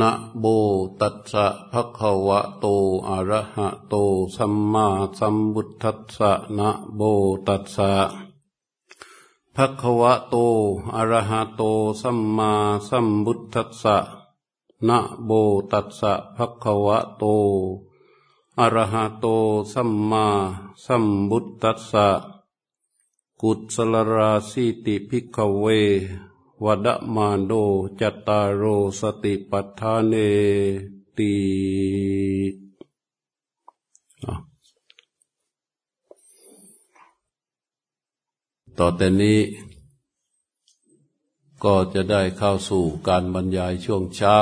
นะโมตัสสะภะคะวะโตอะระหะโตสัมมาสัมพุทัสสะนะโมตัสสะภะคะวะโตอะระหะโตสัมมาสัมพุทัสสะนะโมตัสสะภะคะวะโตอะระหะโตสัมมาสัมพุทัสสะกุศลราสีติภิกขเว วดมาโดจตารโรสติปัฏฐานเนตีต่อแต่นี้ ก็จะได้เข้าสู่การบรรยายช่วงเช้า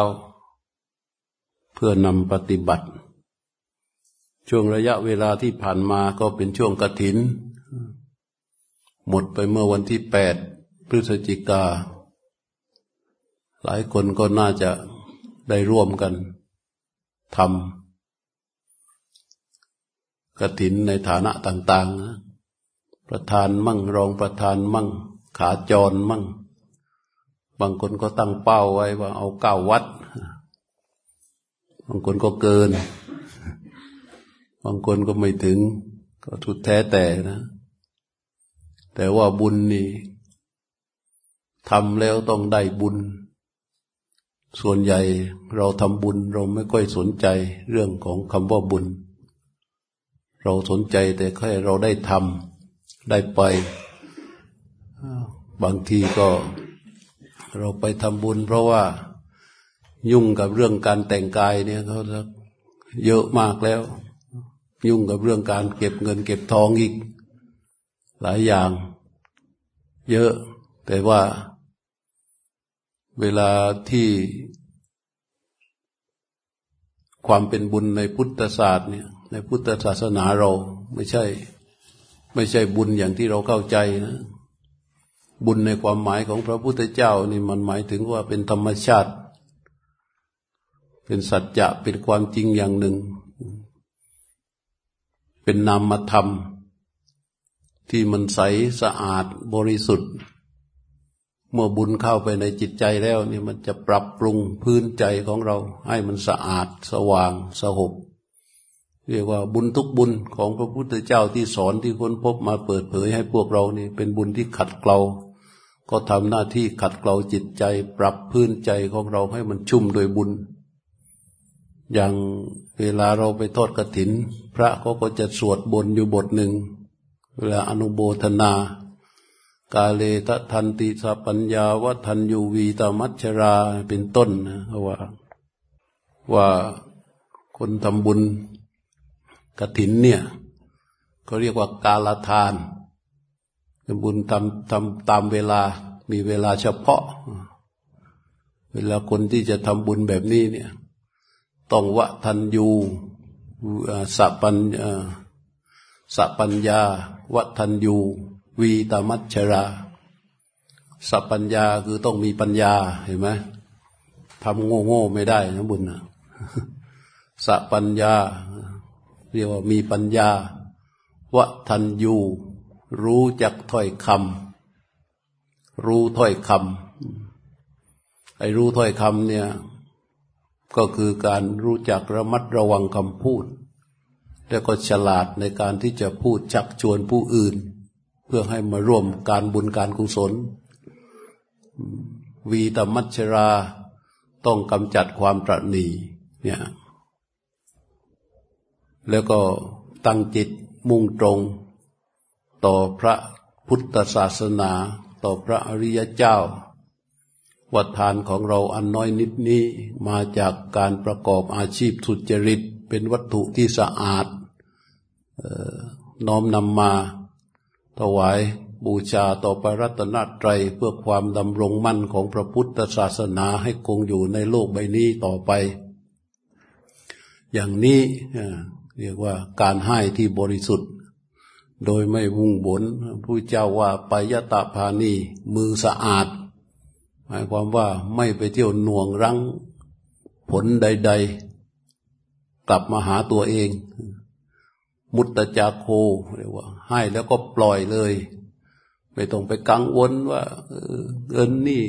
เพื่อนำปฏิบัติ ช่วงระยะเวลาที่ผ่านมาก็เป็นช่วงกระถิน หมดไปเมื่อวันที่แปดพฤศจิกา หลายคนก็น่าจะได้ร่วมกันทำกระถินในฐานะต่างๆนะประธานมั่งรองประธานมั่ง ขาจรมั่ง บางคนก็ตั้งเป้าไว้ว่าเอาเก้าวัด บางคนก็เกิน บางคนก็ไม่ถึง ก็ทุดแท้แต่นะ แต่ว่าบุญนี่ทำแล้วต้องได้บุญ ส่วนใหญ่เราทำบุญเราไม่ค่อยสนใจเรื่องของคำว่าบุญ เราสนใจแต่แค่เราได้ทำได้ไป บางทีก็เราไปทำบุญ เพราะว่ายุ่งกับเรื่องการแต่งกายเนี่ยเขาเยอะมากแล้ว ยุ่งกับเรื่องการเก็บเงิน เก็บทองอีก หลายอย่าง เยอะแต่ว่า เวลาที่ความเป็นบุญในพุทธศาสตร์เนี่ย ในพุทธศาสนาเราไม่ใช่ ไม่ใช่บุญอย่างที่เราเข้าใจนะบุญในความหมายของพระพุทธเจ้านี่มันหมายถึงว่าเป็นธรรมชาติ เป็นสัจจะเป็นความจริงอย่างหนึ่ง เป็นนามธรรม ที่มันใสสะอาดบริสุทธิ์ เมื่อบุญเข้าไปในจิตใจแล้วนี่มันจะปรับปรุงพื้นใจของเรา ให้มันสะอาดสว่างสหบเรียกว่าบุญทุกบุญของพระพุทธเจ้าที่สอนที่ค้นพบมาเปิดเผยให้พวกเรานี่เป็นบุญที่ขัดเกลา ก็ทำหน้าที่ขัดเกลาจิตใจ ปรับพื้นใจของเราให้มันชุ่มโดยบุญ อย่างเวลาเราไปทอดกระถิน พระเขาก็จะสวดบนอยู่บทหนึ่ง เวลาอนุโบธนา กาเลทะทันติสปัญญาวัทันยูวีตามัชราเป็นต้นนะว่า ว่าคนทำบุญกระถินเนี่ยเขาเรียกว่ากาลทานทำบุญทำทำตามเวลามีเวลาเฉพาะ เวลาคนที่จะทำบุญแบบนี้เนี่ยต้องวะทันยูสัปัญสัปัญญาวะทันยู วีตามัชรา สัพปัญญาคือต้องมีปัญญาเห็นไหมทำโง่โง่ไม่ได้นะบุญนะสัพปัญญา เรียกว่ามีปัญญาวะทันยูรู้จักถ้อยคำรู้ถ้อยคำไอ้รู้ถ้อยคำเนี่ย ก็คือการรู้จักระมัดระวังคำพูด แล้วก็ฉลาดในการที่จะพูดชักชวนผู้อื่น พื่อให้มาร่วมการบุญการกุศล วีตมัชราต้องกำจัดความตรณีเนี่ยแล้วก็ตั้งจิตมุ่งตรง ต่อพระพุทธศาสนา ต่อพระอริยเจ้า วัฏฐานของเราอันน้อยนิดนี้มาจากการประกอบอาชีพสุจริต เป็นวัตถุที่สะอาดน้อมนำมา ถวายบูชาต่อพระรัตนตรัยเพื่อความดำรงมั่นของพระพุทธศาสนาให้คงอยู่ในโลกใบนี้ต่อไป อย่างนี้เรียกว่าการให้ที่บริสุทธิ์ โดยไม่วุ่งบนผู้เจ้าว่าปยตาพานีมือสะอาด หมายความว่าไม่ไปเที่ยวหน่วงรั้งผลใด ๆ กลับมาหาตัวเอง มุตตจาโคเรียกว่า ให้แล้วก็ปล่อยเลย ไม่ต้องไปกังวลว่าเงินนี่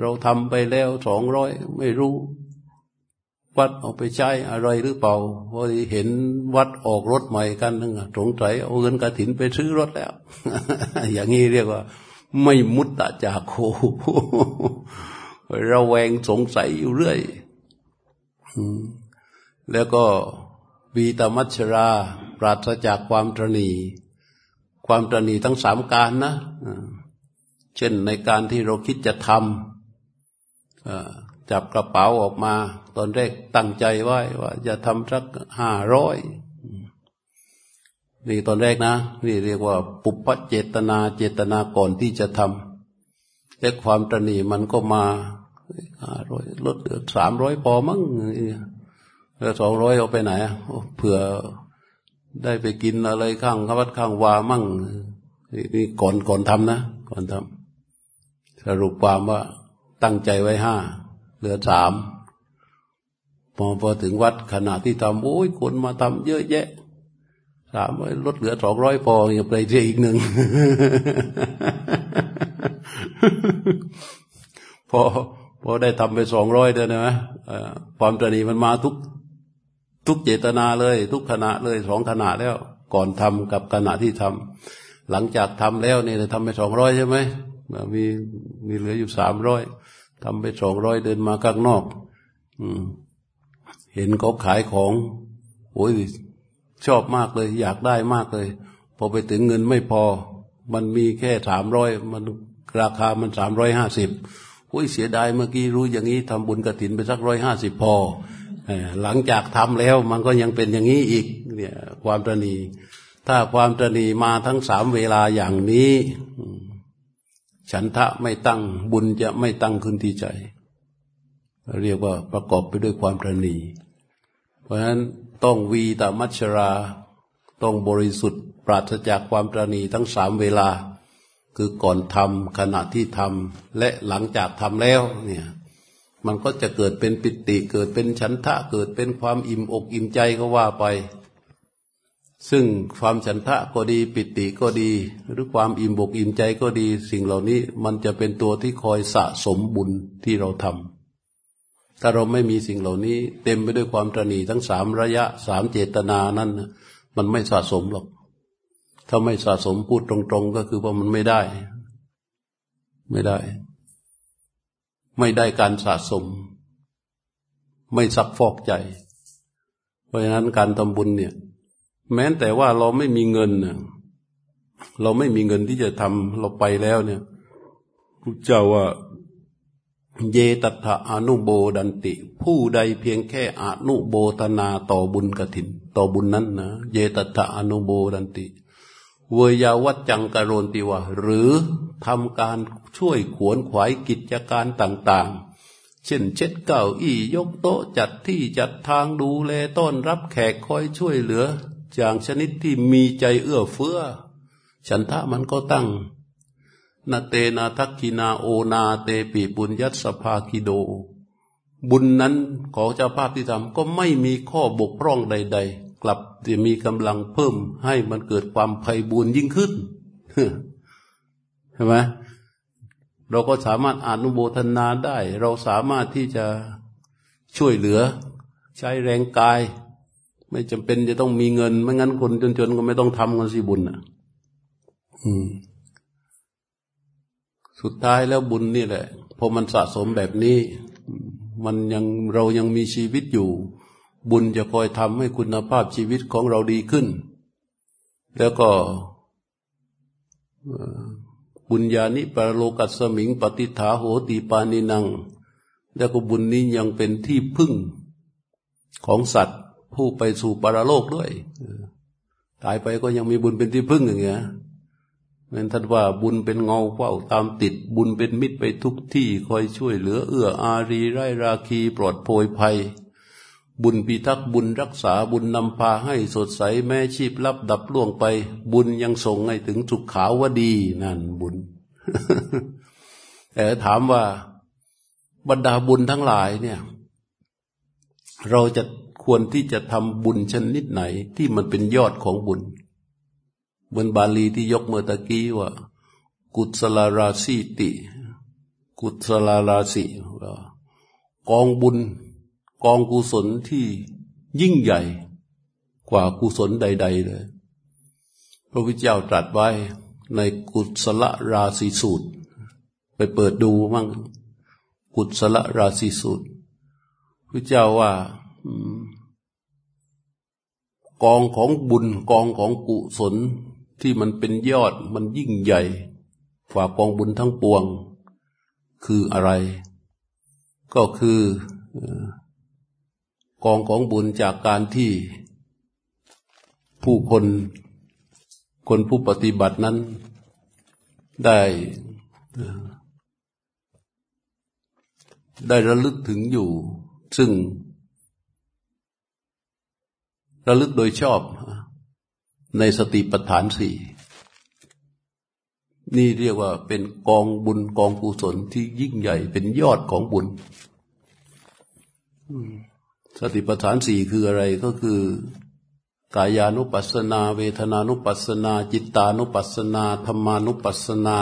เราทำไปแล้วสองร้อยไม่รู้ วัดเอาไปใช้อะไรหรือเปล่าพอดีเห็นวัดออกรถใหม่กันนึงสงสัยเอาเงินกระถินไปซื้อรถแล้ว อย่างนี้เรียกว่า ไม่มุตตะจาโคระแวงสงสัยอยู่เรื่อยแล้วก็วีตมัชรา ปราศจากความตรณีความตรณีทั้งสามการนะเช่นในการที่เราคิดจะทำจับกระเป๋าออกมา ตอนแรกตั้งใจไว้ว่าจะทำสักห้าร้อยนี่ตอนแรกนะ นี่เรียกว่า ปุพพเจตนาเจตนาก่อนที่จะทำแต่ความตรณีมันก็มาห้าร้อยลดสามร้อยพอมั้งแล้วสองร้อยเอาไปไหนอะเผื่อ ได้ไปกินอะไรข้างวัดข้างวามั่งนี่ก่อนก่อนทำนะ ก่อนทำสรุปความว่าตั้งใจไว้ห้าเหลือสามพอพอถึงวัดขณะที่ทำโอ้ยคนมาทำเยอะแยะสามลดเหลือสองร้อยพออย่าไปเสียอีกหนึ่งพอพอได้ทำไปสองร้อยเด้นะความตรีมันมาทุก ทุกเจตนาเลย ทุกขณะเลยสองขณะแล้ว ก่อนทำกับขณะที่ทำหลังจากทำแล้วเนี่ยทำไปสองร้อยใช่ไหมมีมีเหลืออยู่สามร้อยทำไปสองร้อยเดินมาข้างนอก อืม เห็นเขาขายของโอ้ยชอบมากเลย อยากได้มากเลย พอไปถึงเงินไม่พอ มันมีแค่สามร้อยมันราคามันสามร้อยห้าสิบโอ้ยเสียดายเมื่อกี้รู้อย่างนี้ทำบุญกระถินไปสักร้อยห้าสิบพอ หลังจากทำแล้วมันก็ยังเป็นอย่างนี้อีกเนี่ยความตรณีถ้าความตรณีมาทั้งสามเวลาอย่างนี้ ฉันทะไม่ตั้งบุญจะไม่ตั้งขึ้นที่ใจ เรียกว่าประกอบไปด้วยความตรณีเพราะฉะนั้นต้องวีตามัชราต้องบริสุทธิ์ปราศจากความตรณีทั้งสามเวลา คือก่อนทำขณะที่ทำและหลังจากทำแล้วเนี่ย มันก็จะเกิดเป็นปิติเกิดเป็นฉันทะเกิดเป็นความอิ่มอกอิ่มใจก็ว่าไป ซึ่งความฉันทะก็ดี ปิติก็ดี หรือความอิ่มอกอิ่มใจก็ดี สิ่งเหล่านี้มันจะเป็นตัวที่คอยสะสมบุญที่เราทำถ้าเราไม่มีสิ่งเหล่านี้ เต็มไปด้วยความตรณีทั้งสามระยะสามเจตนานั้นมันไม่สะสมหรอก ถ้าไม่สะสมพูดตรง ๆ ก็คือว่ามันไม่ได้ ไม่ได้ ไม่ได้การสะสม ไม่ซักฟอกใจ เพราะฉะนั้นการทำบุญเนี่ย แม้แต่ว่าเราไม่มีเงินเน่ยเราไม่มีเงินที่จะทำเราไปแล้วเนี่ยพระเจ้าว่า เยตัถะอนุโบดันติ ผู้ใดเพียงแค่อนุโบตนาต่อบุญกถิน ต่อบุญนั้นนะเยตัถะอนุโบดันติ เวยาวัจจังกโรนติวะหรือทำการช่วยขวนขวายกิจการต่างๆ เช่นเช็ดเก้าอี้ยกโต๊ะจัดที่จัดทางดูแลต้อนรับแขกคอยช่วยเหลือ อย่างชนิดที่มีใจเอื้อเฟื้อ ฉันทะมันก็ตั้งนาเตนาทักกินาโอนาเตปีบุญยัตสภาคิโด บุญนั้นของเจ้าภาพที่ทำก็ไม่มีข้อบกพร่องใด ๆ กลับจะมีกำลังเพิ่มให้มันเกิดความไพ่บุญยิ่งขึ้นใช่ไหมเราก็สามารถอนุโมทนาได้ เราสามารถที่จะช่วยเหลือ ใช้แรงกาย ไม่จำเป็นจะต้องมีเงิน ไม่งั้นคนจนๆก็ไม่ต้องทำกันสิบุญอะสุดท้ายแล้วบุญนี่แหละพอมันสะสมแบบนี้ มันยังเรายังมีชีวิตอยู่ บุญจะคอยทำให้คุณภาพชีวิตของเราดีขึ้น แล้วก็บุญญาณิปรโลกัสมิง ปฏิฐาโหติปานินัง แล้วก็บุญนี้ยังเป็นที่พึ่งของสัตว์ ผู้ไปสู่ปรโลกด้วย ตายไปก็ยังมีบุญเป็นที่พึ่งอย่างเงี้ยเหมือนท่านว่าบุญเป็นเงาเฝ้าตามติดบุญเป็นมิตรไปทุกที่ คอยช่วยเหลือเอื้ออารีไร้ราคีปลอดโพยภัย บุญพิทักษ์บุญรักษาบุญนำพาให้สดใสแม้ชีพลับดับล่วงไป บุญยังส่งให้ถึงสุขขาวดีนั่นบุญแต่ถามว่าบรรดาบุญทั้งหลายเนี่ย เราจะควรที่จะทำบุญชนิดไหนที่มันเป็นยอดของบุญบนบาลีที่ยกเมื่อตะกี้ว่า กุศลาราสีติ กุศลาราสีกองบุญ กองกุศลที่ยิ่งใหญ่กว่ากุศลใด ๆ เลย พระพุทธเจ้าตรัสไว้ในกุศลราศีสูตร ไปเปิดดูมั่งกุศลราศีสูตรพระเจ้าว่ากองของบุญกองของกุศลที่มันเป็นยอดมันยิ่งใหญ่กว่ากองบุญทั้งปวง คืออะไร ก็คือ กองของบุญจากการที่ผู้คนคนผู้ปฏิบัตินั้นได้ได้ระลึกถึงอยู่ ซึ่ง ระลึกโดยชอบในสติปัฏฐานสี่นี่เรียกว่าเป็นกองบุญกองกุศลที่ยิ่งใหญ่เป็นยอดของบุญ สติปัฏฐานสี่คืออะไรก็คือกายานุปัสสนา เวทนานุปัสสนา จิตานุปัสสนาธรรมานุปัสสนา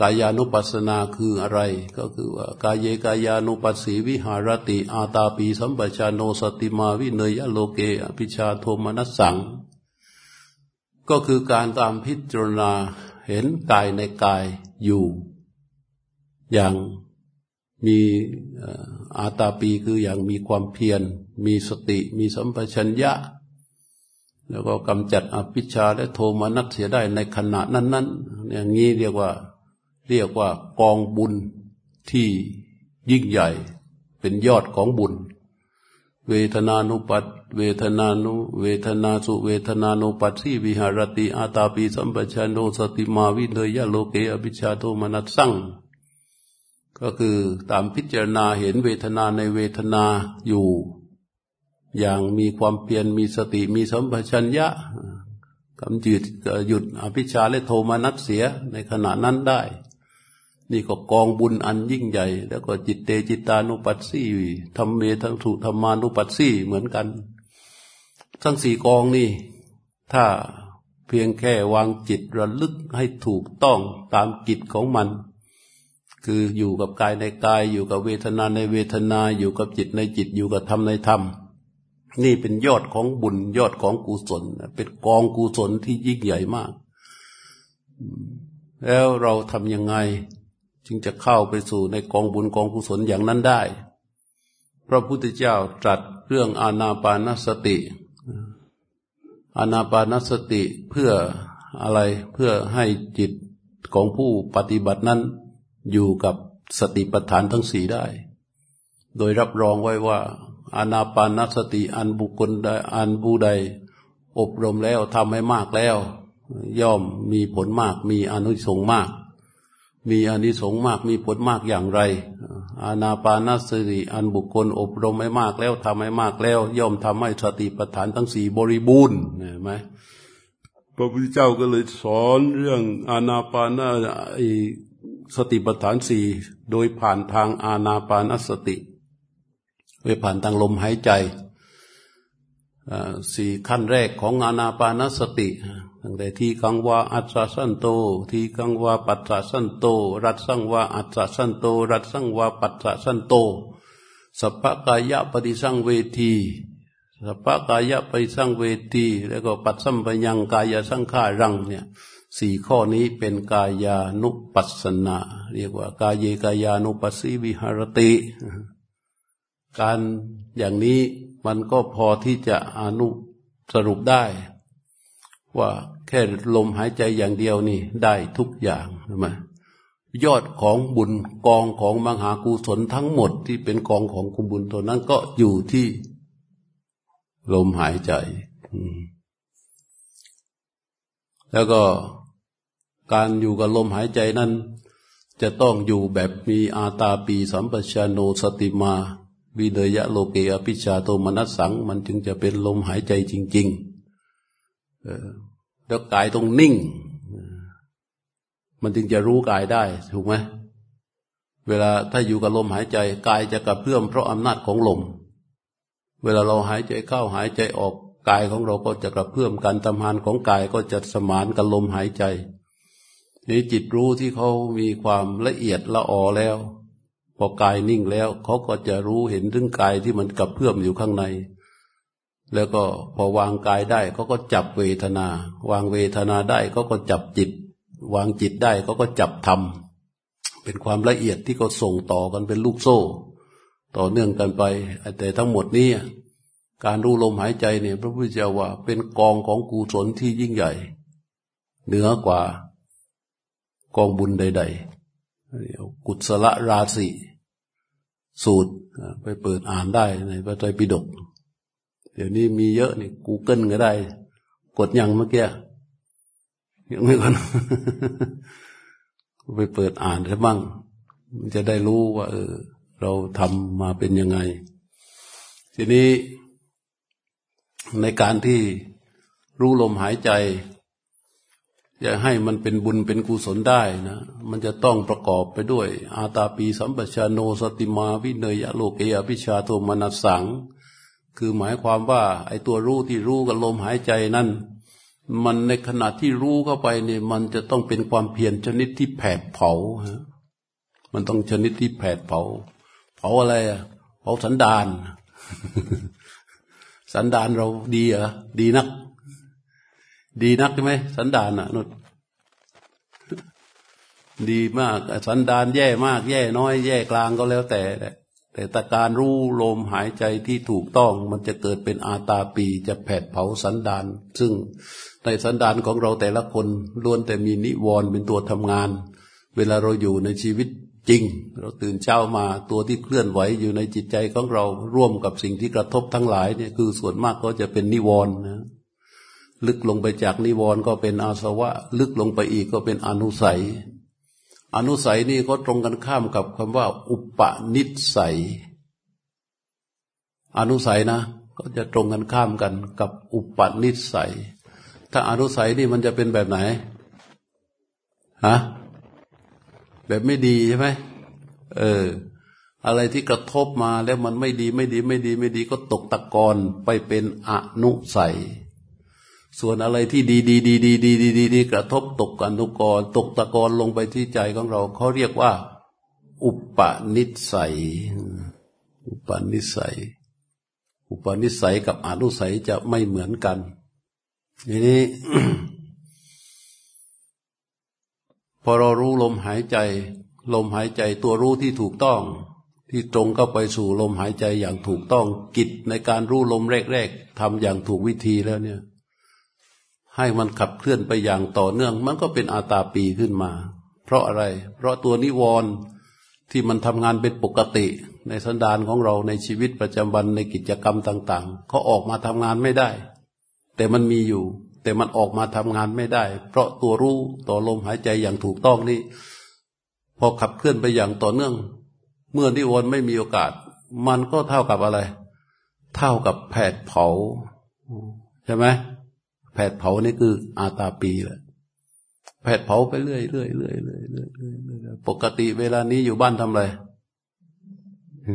กายานุปัสสนาคืออะไร ก็คือว่ากายเยกายานุปัสสีวิหารติ อาตาปีสัมปชาโนสติมาวิเนยโลเกอภิชาโทมนัสสัง ก็คือการตามพิจารณาเห็นกายในกายอยู่ อย่าง มีอาตาปีคืออย่างมีความเพียร มีสติ มีสัมปชัญญะ แล้วก็กำจัดอภิชาและโทมนัสเสียได้ในขณะนั้นๆอย่างนี้เรียกว่าเรียกว่ากองบุญที่ยิ่งใหญ่เป็นยอดของบุญ เวทนานุปัตเวทนานุ เวทนาสุเวทนานุปัตสีวิหารติอาตาปีสัมปชัญโนสติมาวิเนยะโลเกอภิชาโทมนัสสั่ง ก็คือตามพิจารณาเห็นเวทนาในเวทนาอยู่ อย่างมีความเพียรมีสติมีสัมปชัญญะกำจืดหยุดอภิชาและโทมนัสเสียในขณะนั้นได้ นี่ก็กองบุญอันยิ่งใหญ่ แล้วก็จิตเตจิตานุปัสสีธรรมเมทั้งสุธรรมานุปัสสีเหมือนกัน ทั้งสี่กองนี่ ถ้าเพียงแค่วางจิตระลึกให้ถูกต้องตามกิจของมัน คืออยู่กับกายในกาย อยู่กับเวทนาในเวทนาอยู่กับจิตในจิตอยู่กับธรรมในธรรม นี่เป็นยอดของบุญยอดของกุศล เป็นกองกุศลที่ยิ่งใหญ่มาก แล้วเราทำยังไง จึงจะเข้าไปสู่ในกองบุญกองกุศลอย่างนั้นได้ พระพุทธเจ้าตรัสเรื่องอานาปานสติอานาปานสติเพื่ออะไรเพื่อให้จิตของผู้ปฏิบัตินั้น อยู่กับสติปัฏฐานทั้งสี่ได้ โดยรับรองไว้ว่า อานาปานสติอันบุคคลใดอันผู้ใด อบรมแล้วทำให้มากแล้ว ย่อมมีผลมาก มีอนุสงมาก มีอนิสงมากมีผลมากอย่างไร อานาปานสติอันบุคคล อบรมไม่มากแล้วทำให้มากแล้ว ย่อมทำให้สติปัฏฐานทั้งสี่บริบูรณ์เห็นไหมพระพุทธเจ้าก็เลยสอนเรื่องอานาปานา สติปัฏฐานสี่โดยผ่านทางอานาปานสติโดยผ่านทางลมหายใจสี่ขั้นแรกของอานาปานสติตั้งแต่ที่กังวาอัจฉสันโต ที่กังวาปัจฉสันโต รัตสังวาอัจฉสันโต รัตสังวาปัจฉสันโตสัพพกายะปฏิสังเวทีสัพพกายะปฏิสังเวที แล้วก็ปัจสัมปยังกายสังขารังเนี่ย สี่ข้อนี้เป็นกายานุปัสสนา เรียกว่ากายเยกายานุปัสสีวิหารติ การอย่างนี้มันก็พอที่จะอนุสรุปได้ ว่าแค่ลมหายใจอย่างเดียวนี่ได้ทุกอย่างใช่ไหมยอดของบุญกองของมหากุศลทั้งหมดที่เป็นกองของกุบุญตัวนั้นก็อยู่ที่ลมหายใจ แล้วก็ การอยู่กับลมหายใจนั้น จะต้องอยู่แบบมีอาตาปีสัมปชานโนสติมา วิเดยะโลเกอภิชาโทมนัสสัง มันจึงจะเป็นลมหายใจจริงๆแล้วกายต้องนิ่ง มันจึงจะรู้กายได้ถูกไหมเวลาถ้าอยู่กับลมหายใจกายจะกระเพื่อมเพราะอำนาจของลม เวลาเราหายใจเข้าหายใจออกกายของเราก็จะกระเพื่อมการทำงานของกายก็จะสมานกับลมหายใจ นี่จิตรู้ที่เขามีความละเอียดละออแล้ว พอกายนิ่งแล้วเขาก็จะรู้เห็นถึงกายที่มันกับเพื่อมอยู่ข้างใน แล้วก็พอวางกายได้เขาก็จับเวทนา วางเวทนาได้เขาก็จับจิต วางจิตได้เขาก็จับธรรมเป็นความละเอียดที่เขาส่งต่อกันเป็นลูกโซ่ ต่อเนื่องกันไป แต่ทั้งหมดนี้การรู้ลมหายใจเนี่ย พระพุทธเจ้าว่าเป็นกองของกุศลที่ยิ่งใหญ่ เหนือกว่า กองบุญใดๆ กุศลราศีสูตรไปเปิดอ่านได้ในพระไตรปิฎกเดี๋ยวนี้มีเยอะนี่กูเกิลก็ได้ กดยังเมื่อกี้ยังไม่ก่อนไปเปิดอ่านซะบ้างมันจะได้รู้ว่า เออ เราทำมาเป็นยังไง ทีนี้ในการที่รู้ลมหายใจ จะให้มันเป็นบุญเป็นกุศลได้นะ มันจะต้องประกอบไปด้วย อาตาปีสัมปชาโนสติมาวิเนยโลเกอภิชาโทมนัสสัง คือหมายความว่า ไอ้ตัวรู้ที่รู้กับลมหายใจนั้นมันในขณะที่รู้เข้าไปเนี่ยมันจะต้องเป็นความเพียรชนิดที่แผดเผาฮะมันต้องชนิดที่แผดเผา เผาอะไรอะเผาสันดาน สันดานเราดีเหรอดีนัก ดีนักใช่ไหมสันดานอะนุดดีมาก สันดานแย่มาก แย่น้อย แย่กลางก็แล้วแต่ แต่แต่การรู้ลมหายใจที่ถูกต้อง มันจะเกิดเป็นอาตาปีจะแผดเผาสันดาน ซึ่งในสันดานของเราแต่ละคนล้วนแต่มีนิวรณ์เป็นตัวทำงาน เวลาเราอยู่ในชีวิตจริง เราตื่นเช้ามาตัวที่เคลื่อนไหวอยู่ในจิตใจของเราร่วมกับสิ่งที่กระทบทั้งหลายเนี่ยคือส่วนมากก็จะเป็นนิวรณ์นะ ลึกลงไปจากนิวรณ์ก็เป็นอาสวะ ลึกลงไปอีกก็เป็นอนุสัย อนุสัยนี่ก็ตรงกันข้ามกับคำว่า อุปนิสัย อนุสัยนะ ก็จะตรงกันข้ามกันกับอุปนิสัย ถ้าอนุสัยนี่มันจะเป็นแบบไหนฮะแบบไม่ดีใช่ไหมเออ อะไรที่กระทบมาแล้วมันไม่ดีไม่ดีไม่ดีไม่ดีก็ตกตะกอนไปเป็นอนุสัย ส่วนอะไรที่ดีดีดีดีดีดีดีดีกระทบตกอนุกรตกตะกอนลงไปที่ใจของเราเขาเรียกว่า อุปนิสัย อุปนิสัย อุปนิสัยกับอนุสัยจะไม่เหมือนกันทีนี้ พอเรารู้ลมหายใจ ลมหายใจตัวรู้ที่ถูกต้อง ที่ตรงเข้าไปสู่ลมหายใจอย่างถูกต้องกิจในการรู้ลมแรกๆทำอย่างถูกวิธีแล้วเนี่ย ให้มันขับเคลื่อนไปอย่างต่อเนื่อง มันก็เป็นอาตาปีขึ้นมา เพราะอะไร เพราะตัวนิวรณ์ที่มันทำงานเป็นปกติ ในสันดานของเราในชีวิตประจำวันในกิจกรรมต่างๆเขาออกมาทำงานไม่ได้ แต่มันมีอยู่ แต่มันออกมาทำงานไม่ได้ เพราะตัวรู้ต่อลมหายใจอย่างถูกต้องนี่พอขับเคลื่อนไปอย่างต่อเนื่อง เมื่อนิวรณ์ไม่มีโอกาส มันก็เท่ากับอะไร เท่ากับแผดเผาใช่ไหม แผดเผานี่คืออาตาปีแหละแผดเผาไปเรื่อยเรื่อยเรื่อยเรื่อยเรื่อยปกติเวลานี้อยู่บ้านทำอะไร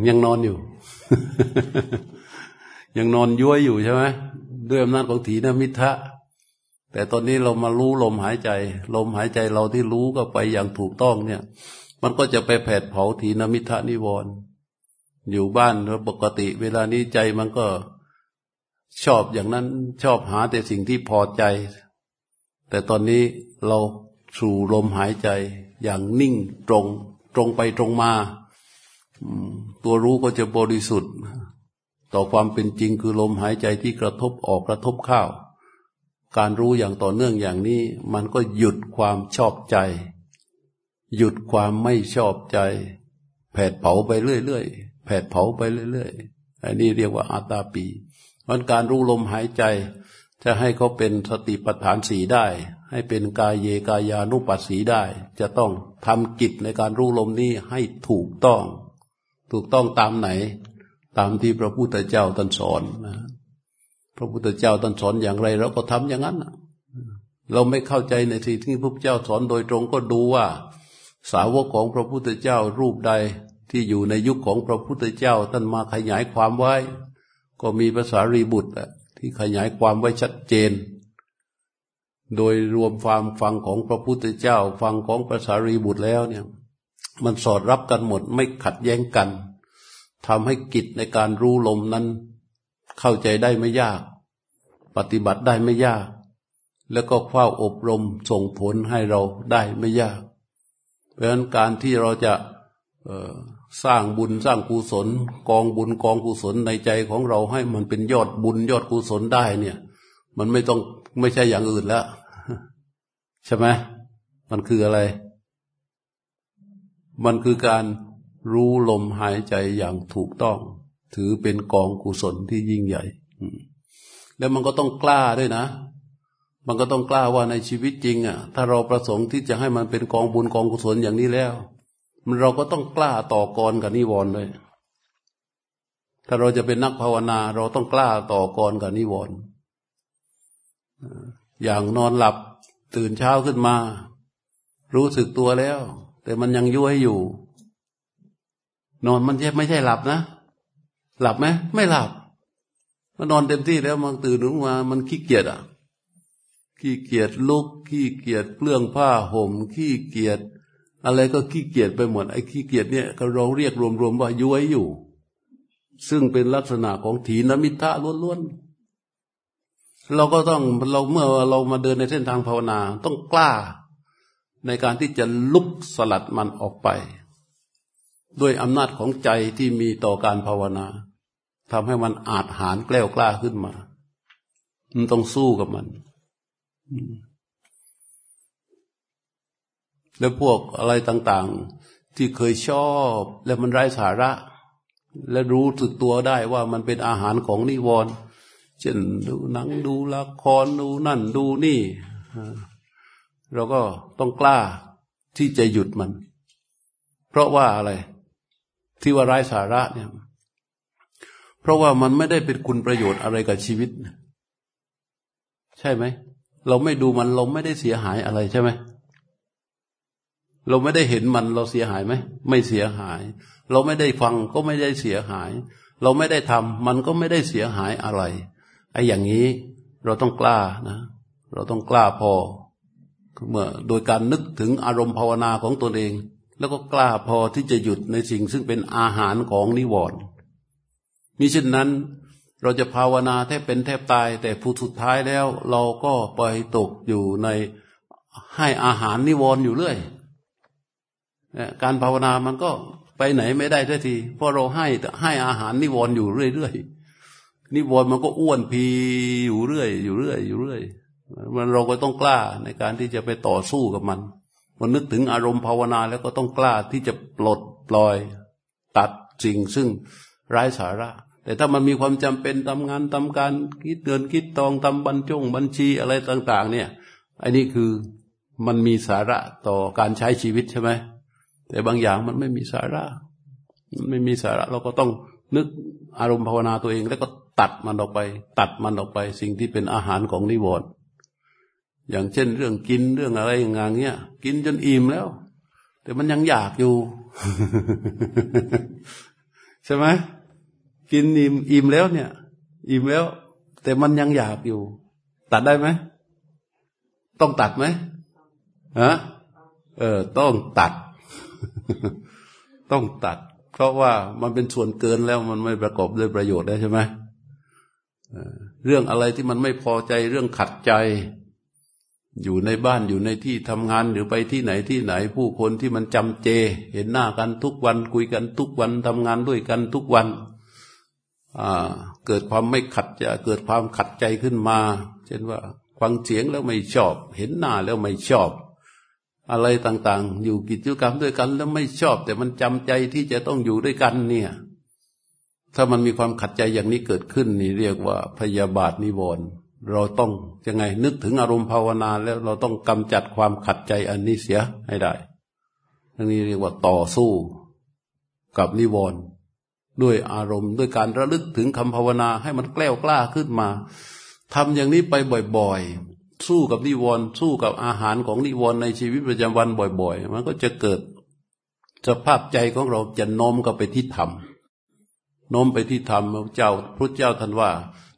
ยังนอนอยู่ ยังนอนย้วยอยู่ใช่ไหมด้วยอำนาจของถีนมิทะแต่ตอนนี้เรามารู้ลมหายใจ ลมหายใจเราที่รู้ก็ไปอย่างถูกต้องเนี่ย มันก็จะไปแผดเผาทีนมิทะนิวรณ์อยู่บ้านแล้วปกติ เวลานี้ใจมันก็ ชอบอย่างนั้นชอบหาแต่สิ่งที่พอใจ แต่ตอนนี้เราสู่ลมหายใจ อย่างนิ่งตรง ตรงไปตรงมา ตัวรู้ก็จะบริสุทธิ์ ต่อความเป็นจริงคือลมหายใจที่กระทบออกกระทบข้าวการรู้อย่างต่อเนื่องอย่างนี้ มันก็หยุดความชอบใจ หยุดความไม่ชอบใจ แผดเผาไปเรื่อยๆแผดเผาไปเรื่อยๆอันนี้เรียกว่าอาตาปี มันการรู้ลมหายใจ จะให้เขาเป็นสติปัฏฐานสีได้ ให้เป็นกายเยกายานุปัสสีได้ จะต้องทำกิจในการรู้ลมนี้ให้ถูกต้อง ถูกต้องตามไหน ตามที่พระพุทธเจ้าตรัสสอนนะพระพุทธเจ้าท่านสอนอย่างไรเราก็ทำอย่างนั้นเราไม่เข้าใจในสิ่งที่พระพุทธเจ้าสอนโดยตรงก็ดูว่า สาวกของพระพุทธเจ้ารูปใดที่อยู่ในยุคของพระพุทธเจ้าท่านมาขยายความไว้ ก็มีภาษารีบุตรที่ขยายความไว้ชัดเจน โดยรวมความฟังของพระพุทธเจ้า ฟังของภาษารีบุตรแล้วเนี่ย มันสอดรับกันหมดไม่ขัดแย้งกันทำให้กิจในการรู้ลมนั้น เข้าใจได้ไม่ยาก ปฏิบัติได้ไม่ยาก แล้วก็เฝ้าอบรมส่งผลให้เราได้ไม่ยาก เพราะฉะนั้นการที่เราจะ สร้างบุญสร้างกุศล กองบุญกองกุศลในใจของเราให้มันเป็นยอดบุญยอดกุศลได้เนี่ย มันไม่ต้องไม่ใช่อย่างอื่นแล้วใช่ไหมมันคืออะไร มันคือการรู้ลมหายใจอย่างถูกต้อง ถือเป็นกองกุศลที่ยิ่งใหญ่ แล้วมันก็ต้องกล้าด้วยนะ มันก็ต้องกล้าว่าในชีวิตจริง อะ ถ้าเราประสงค์ที่จะให้มันเป็นกองบุญกองกุศลอย่างนี้แล้ว มันเราก็ต้องกล้าต่อกรกับนิวรณ์เลยถ้าเราจะเป็นนักภาวนา เราต้องกล้าต่อกรกับนิวรณ์อย่างนอนหลับตื่นเช้าขึ้นมา รู้สึกตัวแล้ว แต่มันยังยุ่ยอยู่ นอนมันไม่ใช่หลับนะ หลับไหมไม่หลับมันนอนเต็มที่แล้วมันตื่นขึ้นมามันขี้เกียจอะขี้เกียจลุกขี้เกียจเปลื้องผ้าห่มขี้เกียจ อะไรก็ขี้เกียจไปหมดไอ้ขี้เกียจเนี่ยเราเรียกรวมๆว่าย้วยอยู่ ซึ่งเป็นลักษณะของถีนมิทะล้วนๆเราก็ต้องเราเมื่อเรามาเดินในเส้นทางภาวนาต้องกล้า ในการที่จะลุกสลัดมันออกไป ด้วยอำนาจของใจที่มีต่อการภาวนาทำให้มันอาจหารแกล้วกล้าขึ้นมา มันต้องสู้กับมัน แล้วพวกอะไรต่างๆ ที่เคยชอบ แล้วมันไร้สาระ และรู้สึกตัวได้ว่ามันเป็นอาหารของนิวรณ์เช่นดูหนังดูละครดูนั่นดูนี่ เราก็ต้องกล้าที่จะหยุดมัน เพราะว่าอะไร ที่ว่าไร้สาระเนี่ย เพราะว่ามันไม่ได้เป็นคุณประโยชน์อะไรกับชีวิต ใช่ไหม เราไม่ดูมันเราไม่ได้เสียหายอะไรใช่ไหม เราไม่ได้เห็นมันเราเสียหายไหมไม่เสียหาย เราไม่ได้ฟังก็ไม่ได้เสียหาย เราไม่ได้ทำมันก็ไม่ได้เสียหายอะไรไอ้อย่างนี้เราต้องกล้านะ เราต้องกล้าพอเมื่อโดยการนึกถึงอารมณ์ภาวนาของตนเอง แล้วก็กล้าพอที่จะหยุดในสิ่งซึ่งเป็นอาหารของนิวรณ์มิเช่นนั้น เราจะภาวนาแทบเป็นแทบตาย แต่ผู้สุดท้ายแล้ว เราก็ไปตกอยู่ในให้อาหารนิวรณ์อยู่เรื่อย การภาวนามันก็ไปไหนไม่ได้ทันทีเพราะเราให้ให้อาหารนิวรณ์อยู่เรื่อยๆนิวรณ์มันก็อ้วนพีอยู่เรื่อยอยู่เรื่อยอยู่เรื่อยมันเราก็ต้องกล้าในการที่จะไปต่อสู้กับมันมันนึกถึงอารมณ์ภาวนาแล้วก็ต้องกล้าที่จะปลดปล่อยตัดสิ่งซึ่งไร้สาระ แต่ถ้ามันมีความจำเป็นทำงานทำการคิดเงินคิดตองทำบัญจงบัญชีอะไรต่าง ๆ เนี่ยอันนี้คือมันมีสาระต่อการใช้ชีวิตใช่ไหม แต่บางอย่างมันไม่มีสาระมันไม่มีสาระเราก็ต้องนึกอารมณ์ภาวนาตัวเอง แล้วก็ตัดมันออกไป ตัดมันออกไป สิ่งที่เป็นอาหารของนิวรณ์อย่างเช่นเรื่องกินเรื่องอะไรอย่างเงี้ย กินจนอิ่มแล้ว แต่มันยังอยากอยู่ ใช่ไหมกินอิ่มอิ่มแล้วเนี่ย อิ่มแล้ว แต่มันยังอยากอยู่ ตัดได้ไหมต้องตัดไหมฮะเออ ต้องตัด ต้องตัด เพราะว่ามันเป็นส่วนเกินแล้วมันไม่ประกอบด้วยประโยชน์ได้ใช่ไหมเรื่องอะไรที่มันไม่พอใจเรื่องขัดใจ อยู่ในบ้านอยู่ในที่ทำงานหรือไปที่ไหนที่ไหน ผู้คนที่มันจำเจ เห็นหน้ากันทุกวัน คุยกันทุกวันทำงานด้วยกันทุกวันเกิดความไม่ขัดจะเกิดความขัดใจขึ้นมา เช่นว่า ฟังเสียงแล้วไม่ชอบ เห็นหน้าแล้วไม่ชอบ อะไรต่างๆ อยู่กิจกรรมด้วยกัน แล้วไม่ชอบ แต่มันจำใจที่จะต้องอยู่ด้วยกันเนี่ย ถ้ามันมีความขัดใจอย่างนี้เกิดขึ้น นี่เรียกว่าพยาบาทนิวรณ์เราต้องยังไง นึกถึงอารมณ์ภาวนาแล้วเราต้องกำจัดความขัดใจอันนี้เสียให้ได้ทั้งนี้เรียกว่าต่อสู้ กับนิวรณ์ด้วยอารมณ์ ด้วยการระลึกถึงคำภาวนาให้มันแกล้วกล้าขึ้นมาทำอย่างนี้ไปบ่อย สู้กับนิวรณ์สู้กับอาหารของนิวรณ์ในชีวิตประจำวันบ่อย ๆ มันก็จะเกิดสภาพใจของเราจะโน้มก็ไปที่ธรรมโน้มไปที่ธรรมพระเจ้าพระเจ้าท่านว่า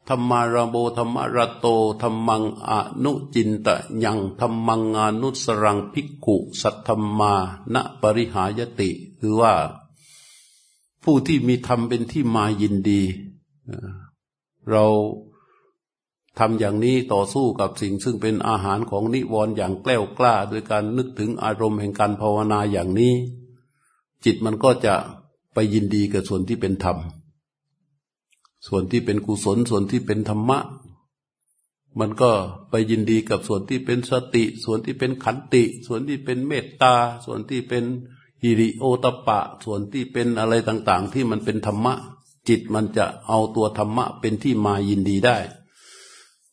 ธรรมารโบธรรมารโตธรรมังอนุจินตะยังธรรมังอนุสรังภิกขุสัทธมมาณปริหายติ คือว่า ผู้ที่มีธรรมเป็นที่มายินดี เรา ทำอย่างนี้ต่อสู้กับสิ่งซึ่งเป็นอาหารของนิวรณ์อย่างแกล้วกล้า โดยการนึกถึงอารมณ์แห่งการภาวนาอย่างนี้ จิตมันก็จะไปยินดีกับส่วนที่เป็นธรรม ส่วนที่เป็นกุศลส่วนที่เป็นธรรมะ มันก็ไปยินดีกับส่วนที่เป็นสติ ส่วนที่เป็นขันติ ส่วนที่เป็นเมตตา ส่วนที่เป็นฮิริโอตปะ ส่วนที่เป็นอะไรต่าง ๆ ที่มันเป็นธรรมะ จิตมันจะเอาตัวธรรมะเป็นที่มายินดีได้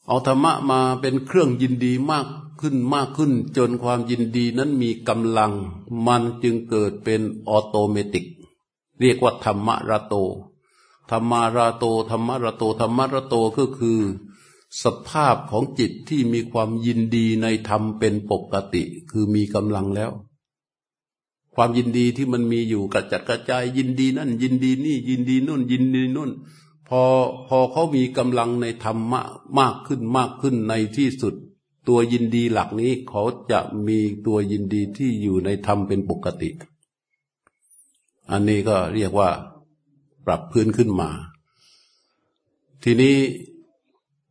เอาธรรมะมาเป็นเครื่องยินดีมากขึ้นมากขึ้น จนความยินดีนั้นมีกำลัง มันจึงเกิดเป็นออโตเมติก เรียกว่าธรรมะระโต ธรรมาราโตธรรมะระโตธรรมะระโตก็คือ สภาพของจิตที่มีความยินดีในธรรมเป็นปกติ คือมีกำลังแล้ว ความยินดีที่มันมีอยู่กระจัดกระจายยินดีนั่น ยินดีนี่ยินดีนู่นยินดีนู่น พอพอเขามีกำลังในธรรมะมากขึ้นมากขึ้นในที่สุด ตัวยินดีหลักนี้เขาจะมีตัวยินดีที่อยู่ในธรรมเป็นปกติ อันนี้ก็เรียกว่าปรับพื้นขึ้นมา ทีนี้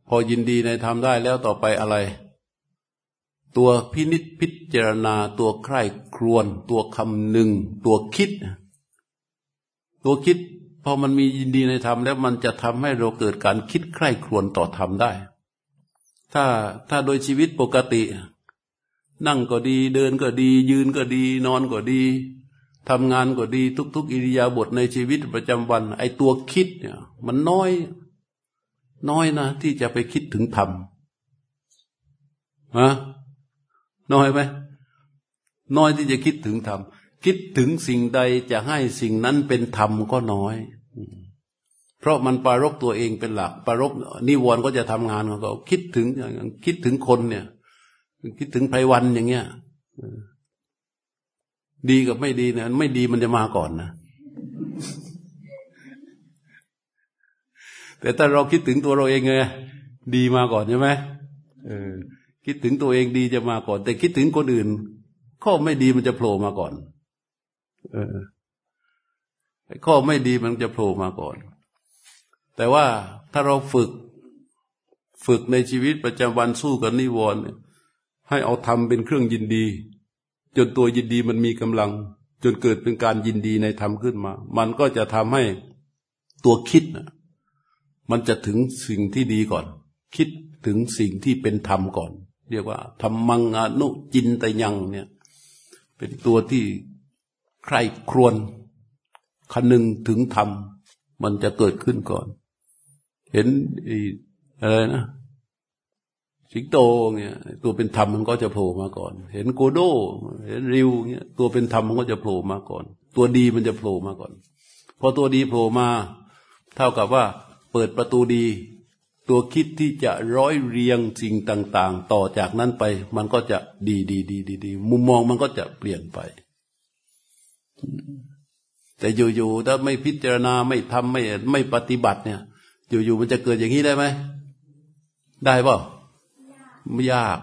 พอยินดีในธรรมได้แล้วต่อไปอะไร ตัวพินิษพิจารณาตัวใคร่ครวน ตัวคำหนึ่ง ตัวคิด ตัวคิด พอมันมียินดีในธรรมแล้วมันจะทำให้เราเกิดการคิดใคร่ครวญต่อธรรมได้ ถ้าถ้าโดยชีวิตปกติ นั่งก็ดีเดินก็ดี ยืนก็ดี นอนก็ดีทำงานก็ดีทุก ๆ อิริยาบถในชีวิตประจำวัน ไอ้ตัวคิดเนี่ย มันน้อย น้อยนะ ที่จะไปคิดถึงธรรมฮะน้อยไหมน้อยที่จะคิดถึงธรรม คิดถึงสิ่งใดจะให้สิ่งนั้นเป็นธรรมก็น้อย เพราะมันปารกตัวเองเป็นหลักปารกนิวรณ์ก็จะทำงานของเขาคิดถึงคิดถึงคนเนี่ย คิดถึงไพวันอย่างเงี้ยดีกับไม่ดีเนี่ยไม่ดีมันจะมาก่อนนะ แต่ถ้าเราคิดถึงตัวเราเองไงดีมาก่อนใช่ไหมเออ คิดถึงตัวเองดีจะมาก่อน แต่คิดถึงคนอื่นข้อไม่ดีมันจะโผล่มาก่อน เออข้อไม่ดีมันจะโผล่มาก่อน แต่ว่าถ้าเราฝึกฝึกในชีวิตประจำวันสู้กับนิวรณ์ให้เอาทำเป็นเครื่องยินดี จนตัวยินดีมันมีกำลัง จนเกิดเป็นการยินดีในธรรมขึ้นมา มันก็จะทำให้ตัวคิดนะมันจะถึงสิ่งที่ดีก่อน คิดถึงสิ่งที่เป็นธรรมก่อน เรียกว่าธรรมังอนุจินตยังเนี่ย เป็นตัวที่ ใครครวนคนึงถึงธรรม มันจะเกิดขึ้นก่อน เห็นอะไรนะสิงโตเนี่ยตัวเป็นธรรมมันก็จะโผล่มาก่อน เห็นโกโดเห็นริวเนี่ยตัวเป็นธรรมมันก็จะโผล่มาก่อน ตัวดีมันจะโผล่มาก่อน พอตัวดีโผล่มา เท่ากับว่า เปิดประตูดี ตัวคิดที่จะร้อยเรียงสิ่งต่าง ๆ ต่อจากนั้นไป มันก็จะดีดีดีดีดีมุมมองมันก็จะเปลี่ยนไป แต่อยู่ๆถ้าไม่พิจารณาไม่ทำไม่ไม่ปฏิบัติเนี่ย อยู่ๆมันจะเกิดอย่างนี้ได้ไหมได้ป่ะไม่ยาก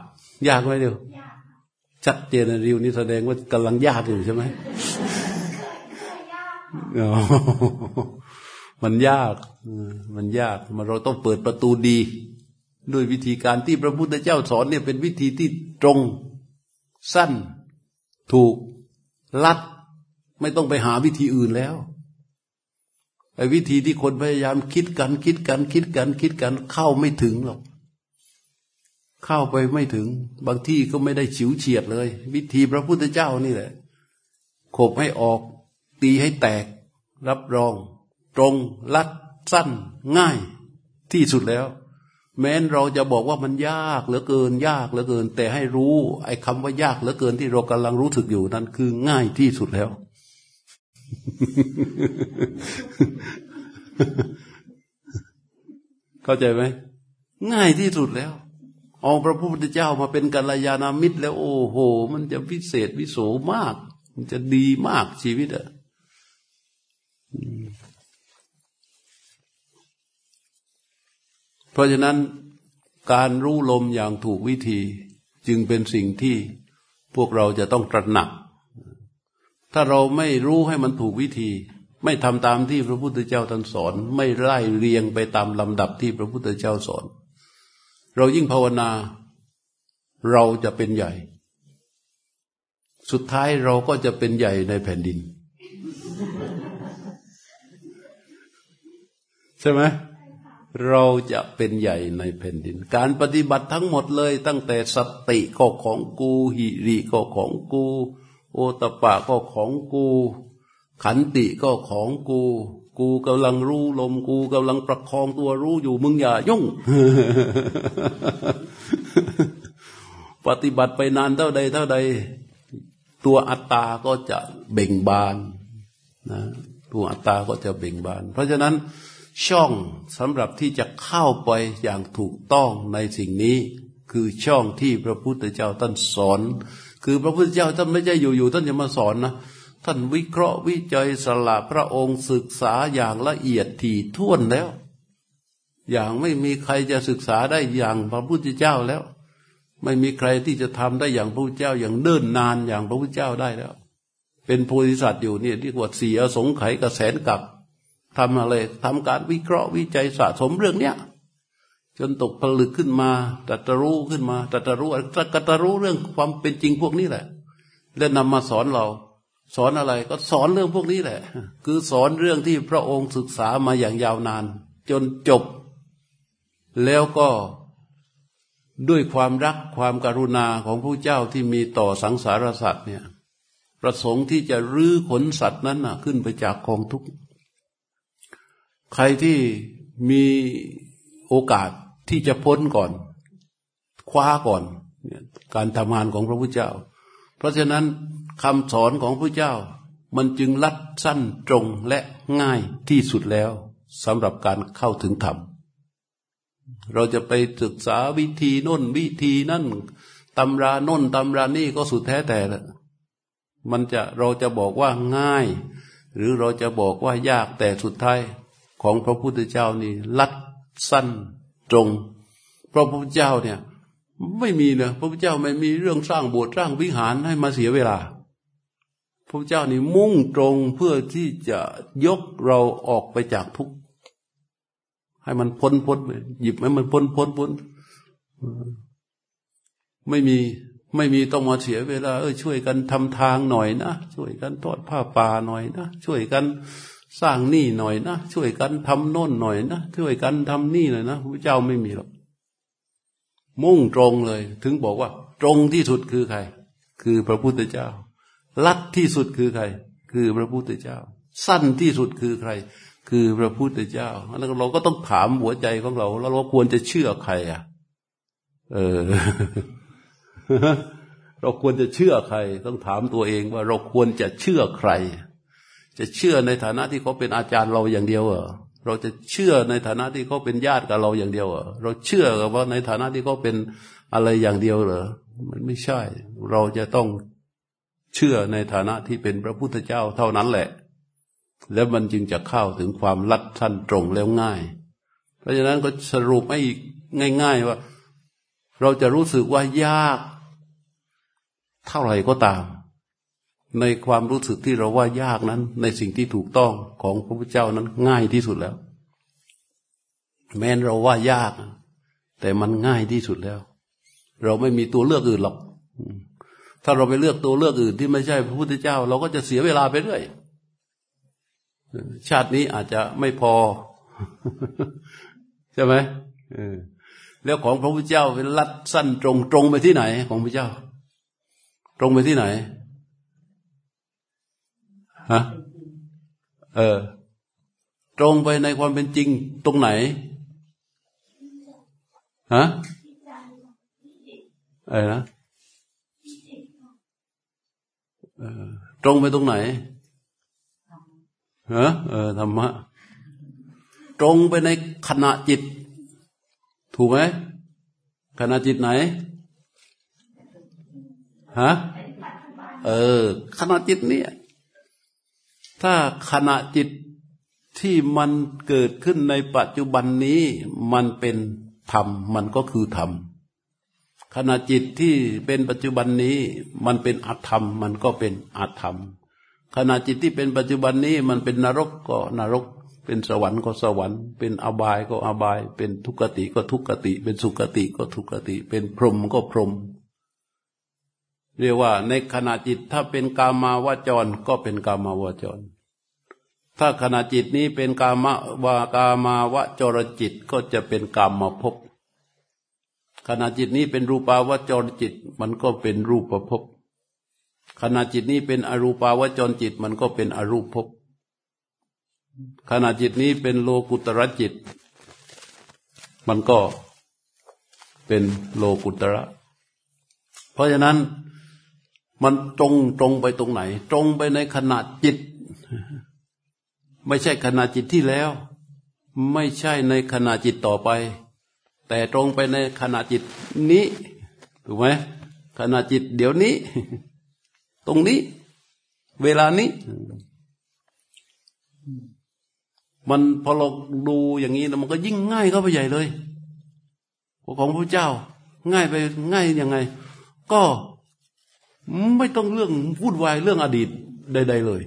ยากไหมเดียวชัดเจนริวนี่แสดงว่ากำลังยากอยู่ใช่ไหมมันยาก มันยากมันเราต้องเปิดประตูดี ด้วยวิธีการที่พระพุทธเจ้าสอนเนี่ยเป็นวิธีที่ตรง สั้น ถูก ลัด ไม่ต้องไปหาวิธีอื่นแล้วไอ้วิธีที่คนพยายามคิดกันคิดกันคิดกันคิดกันเข้าไม่ถึงหรอกเข้าไปไม่ถึง บางที่ก็ไม่ได้ฉิวเฉียดเลย วิธีพระพุทธเจ้านี่แหละขบให้ออก ตีให้แตก รับรอง ตรงลัดสั้น ง่ายที่สุดแล้ว แม้นเราจะบอกว่ามันยากเหลือเกิน ยากเหลือเกิน แต่ให้รู้ ไอ้คำว่ายากเหลือเกินที่เรากำลังรู้สึกอยู่นั้นคือง่ายที่สุดแล้ว เข้าใจไหมง่ายที่สุดแล้ว เอาพระพุทธเจ้ามาเป็นกัลยาณมิตรแล้ว โอ้โห มันจะพิเศษวิโสมาก มันจะดีมากชีวิตอะเพราะฉะนั้นการรู้ลมอย่างถูกวิธีจึงเป็นสิ่งที่พวกเราจะต้องตระหนัก ถ้าเราไม่รู้ให้มันถูกวิธี ไม่ทำตามที่พระพุทธเจ้าท่านสอน ไม่ไล่เรียงไปตามลำดับที่พระพุทธเจ้าสอน เรายิ่งภาวนา เราจะเป็นใหญ่ สุดท้ายเราก็จะเป็นใหญ่ในแผ่นดิน ใช่ไหมเราจะเป็นใหญ่ในแผ่นดิน การปฏิบัติทั้งหมดเลย ตั้งแต่สติก็ของกูหิริก็ของกู โอตปะก็ของกู ขันติก็ของกู กูกำลังรู้ลม กูกำลังประคองตัวรู้อยู่มึงอย่ายุ่ง ปฏิบัติไปนานเท่าใดเท่าใด ตัวอัตตาก็จะเบ่งบานนะตัวอัตตาก็จะเบ่งบาน เพราะฉะนั้นช่องสำหรับที่จะเข้าไปอย่างถูกต้องในสิ่งนี้ คือช่องที่พระพุทธเจ้าท่านสอน คือพระพุทธเจ้าท่านไม่ใช่อยู่ๆท่านจะมาสอนนะท่านวิเคราะห์วิจัยสละพระองค์ศึกษาอย่างละเอียดถี่ถ้วนแล้ว อย่างไม่มีใครจะศึกษาได้อย่างพระพุทธเจ้าแล้ว ไม่มีใครที่จะทำได้อย่างพระพุทธเจ้าอย่างเดินนานอย่างพระพุทธเจ้าได้แล้ว เป็นโพธิสัตว์อยู่เนี่ยที่ว่าสียสงไขกระแสนกับทำอะไรทำการวิเคราะห์วิจัยสะสมเรื่องเนี้ย จนตกผลึกขึ้นมาตรัสรู้ขึ้นมาตรัสรู้ตรัสรู้เรื่องความเป็นจริงพวกนี้แหละ แล้วนำมาสอนเรา สอนอะไรก็สอนเรื่องพวกนี้แหละ คือสอนเรื่องที่พระองค์ศึกษามาอย่างยาวนาน จนจบ แล้วก็ด้วยความรักความกรุณาของผู้เจ้าที่มีต่อสังสารสัตว์เนี่ย ประสงค์ที่จะรื้อขนสัตว์นั้นขึ้นไปจากกองทุกข์ใครที่มีโอกาส ที่จะพ้นก่อน คว้าก่อน การทำงานของพระพุทธเจ้า เพราะฉะนั้นคำสอนของพระเจ้า มันจึงลัดสั้นตรงและง่ายที่สุดแล้วสำหรับการเข้าถึงธรรม เราจะไปศึกษาวิธีน้นวิธีนั่นตำราน่นตำรานี่ก็สุดแท้แต่ละมันจะเราจะบอกว่าง่าย หรือเราจะบอกว่ายากแต่สุดท้ายของพระพุทธเจ้านี่ลัดสั้น ตรง เพราะพระพุทธเจ้าเนี่ย ไม่มีเนะพระพุทธเจ้าไม่มีเรื่องสร้างโบสถ์สร้างวิหารให้มาเสียเวลา พระพุทธเจ้านี่มุ่งตรงเพื่อที่จะยกเราออกไปจากทุกข์ให้มันพ้นพ้นไปหยิบให้มันพ้นพ้นพ้นไม่มีไม่มีต้องมาเสียเวลา เออช่วยกันทำทางหน่อยนะช่วยกันทอดผ้าป่าหน่อยนะช่วยกัน สร้างนี่หน่อยนะช่วยกันทำโน่นหน่อยนะช่วยกันทำนี่หน่อยนะพระเจ้าไม่มีหรอกมุ่งตรงเลย ถึงบอกว่า ตรงที่สุดคือใคร คือพระพุทธเจ้า ลัดที่สุดคือใคร คือพระพุทธเจ้า สั้นที่สุดคือใคร คือพระพุทธเจ้าแล้วเราก็ต้องถามหัวใจของเรา แล้วเราควรจะเชื่อใครอะ เออ เราควรจะเชื่อใคร ต้องถามตัวเองว่าเราควรจะเชื่อใคร จะเชื่อในฐานะที่เขาเป็นอาจารย์เราอย่างเดียวเหรอเราจะเชื่อในฐานะที่เขาเป็นญาติกับเราอย่างเดียวเหรอเราเชื่อกับว่าในฐานะที่เขาเป็นอะไรอย่างเดียวเหรอมันไม่ใช่ เราจะต้องเชื่อในฐานะที่เป็นพระพุทธเจ้าเท่านั้นแหละ แล้วมันจึงจะเข้าถึงความลัดสั้นตรงแล้วง่าย เพราะฉะนั้นก็สรุปให้ง่าย ๆว่า เราจะรู้สึกว่ายาก เท่าไหร่ก็ตาม ในความรู้สึกที่เราว่ายากนั้น ในสิ่งที่ถูกต้องของพระพุทธเจ้านั้นง่ายที่สุดแล้ว แม้นเราว่ายาก แต่มันง่ายที่สุดแล้ว เราไม่มีตัวเลือกอื่นหรอก ถ้าเราไปเลือกตัวเลือกอื่นที่ไม่ใช่พระพุทธเจ้า เราก็จะเสียเวลาไปเรื่อยชาตินี้อาจจะไม่พอ ใช่ไหมแล้วของพระพุทธเจ้าเป็นลัดสั้นตรงตรงไปที่ไหน ของพระเจ้า ตรงไปที่ไหน ฮะเออ ตรงไปในความเป็นจริงตรงไหนฮะอะไรนะเออตรงไปตรงไหนฮะเออธรรมะตรงไปในขณะจิต ถูกไหมขณะจิตไหนฮะเออขณะจิตเนี่ย ถ้าขณะจิตที่มันเกิดขึ้นในปัจจุบันนี้มันเป็นธรรม มันก็คือธรรมขณะจิตที่เป็นปัจจุบันนี้มันเป็นอธรรม มันก็เป็นอาธรรม ขณะจิตที่เป็นปัจจุบันนี้มันเป็นนรกก็นรก เป็นสวรรค์ก็สวรรค์ เป็นอบายก็อบาย เป็นทุกขติก็ทุกขติ เป็นสุกติก็ทุกขติ เป็นพรหมก็พรหม เรียกว่าในขณะจิตถ้าเป็นกามาวจรก็เป็นกามาวจร ถ้าขณะจิตนี้เป็นกามาวากามาวจรจิตก็จะเป็นกามมาภพขณะจิตนี้เป็นรูปาวจรจิตมันก็เป็นรูปประพบขณะจิตนี้เป็นอรูปาวจรจิตมันก็เป็นอรูปภพขณะจิตนี้เป็นโลกุตระจิต มันก็เป็นโลกุตระ เพราะฉะนั้น มันตรงตรงไปตรงไหน ตรงไปในขณะจิต ไม่ใช่ขณะจิตที่แล้ว ไม่ใช่ในขณะจิตต่อไป แต่ตรงไปในขณะจิตนี้ ถูกไหมขณะจิตเดี๋ยวนี้ ตรงนี้ เวลานี้ มันพอเราดูอย่างนี้แล้วมันก็ยิ่งง่ายเข้าไปใหญ่เลยของพระเจ้า ง่ายไปง่ายยังไง ก็ ไม่ต้องเรื่องวุ่นวายเรื่องอดีตใด ๆ เลย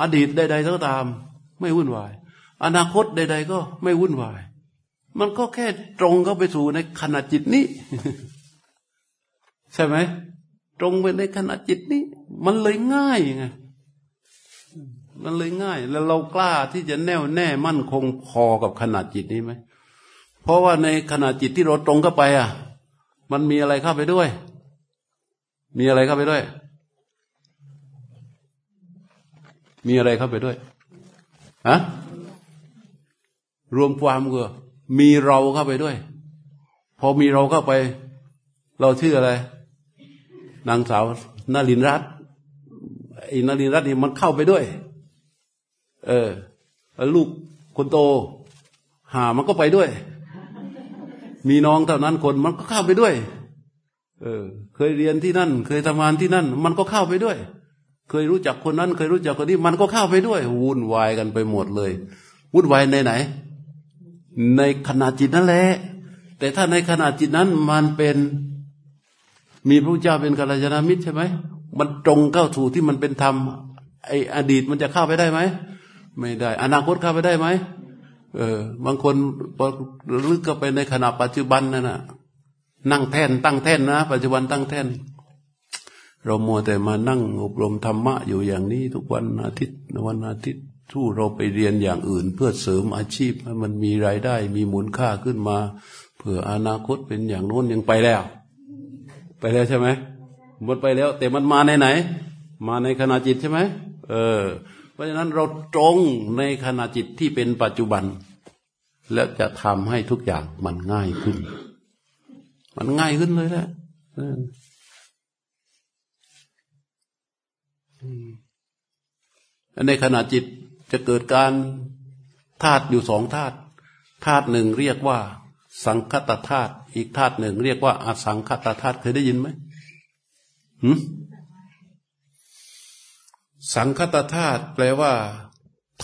อดีตใดๆก็ตาม ไม่วุ่นวาย อนาคตใด ๆ ก็ไม่วุ่นวาย มันก็แค่ตรงเข้าไปสู่ในขณะจิตนี้ ใช่ไหมตรงไปในขณะจิตนี้ มันเลยง่ายไงมันเลยง่าย แล้วเรากล้าที่จะแน่วแน่มั่นคงพอกับขนาดจิตนี้ไหมเพราะว่าในขณะจิตที่เราตรงเข้าไป อะ มันมีอะไรเข้าไปด้วย มีอะไรเข้าไปด้วย มีอะไรเข้าไปด้วยฮะรวมความก็มีเราเข้าไปด้วย พอมีเราเข้าไป เราชื่ออะไร นางสาวนารินรัตไอ้นารินรัตนี่มันเข้าไปด้วย เออลูกคนโต หามันก็ไปด้วย มีน้องเท่านั้นคนมันก็เข้าไปด้วย เออ เคยเรียนที่นั่น เคยทำงานที่นั่น มันก็เข้าไปด้วย เคยรู้จักคนนั้น เคยรู้จักคนนี้ มันก็เข้าไปด้วย วุ่นวายกันไปหมดเลยวุ่นวายในไหน ในขณะจิตนั่นแหละแต่ถ้าในขณะจิตนั้นมันเป็นมีพระเจ้าเป็นกัลยาณมิตรใช่ไหมมันตรงเข้าถูที่มันเป็นธรรมไออดีตมันจะเข้าไปได้ไหมไม่ได้ อนาคตเข้าไปได้ไหมเออบางคนพอลึกเข้าไปในขณะปัจจุบันนั่นนะ นั่งแท่น ตั้งแท่นนะ ปัจจุบันตั้งแท่น เรามัวแต่มานั่งอบรมธรรมะอยู่อย่างนี้ ทุกวันอาทิตย์วันอาทิตย์ทู่เราไปเรียนอย่างอื่น เพื่อเสริมอาชีพให้มันมีรายได้ มีมูลค่าขึ้นมาเพื่ออนาคตเป็นอย่างโน้นยังไปแล้ว ไปแล้วใช่ไหมหมดไปแล้ว แต่มันมาในไหน มาในขณะจิตใช่ไหมเออ เพราะฉะนั้นเราตรงในขณะจิตที่เป็นปัจจุบัน แล้วจะทำให้ทุกอย่างมันง่ายขึ้น มันง่ายขึ้นเลยแหละในขณะจิตจะเกิดการธาตุอยู่สองธาตุธาตุหนึ่งเรียกว่า สังคตธาตุอีกธาตุหนึ่งเรียกว่าอสังคตธาตุเคยได้ยินไหมหืมสังคตธาตุแปลว่า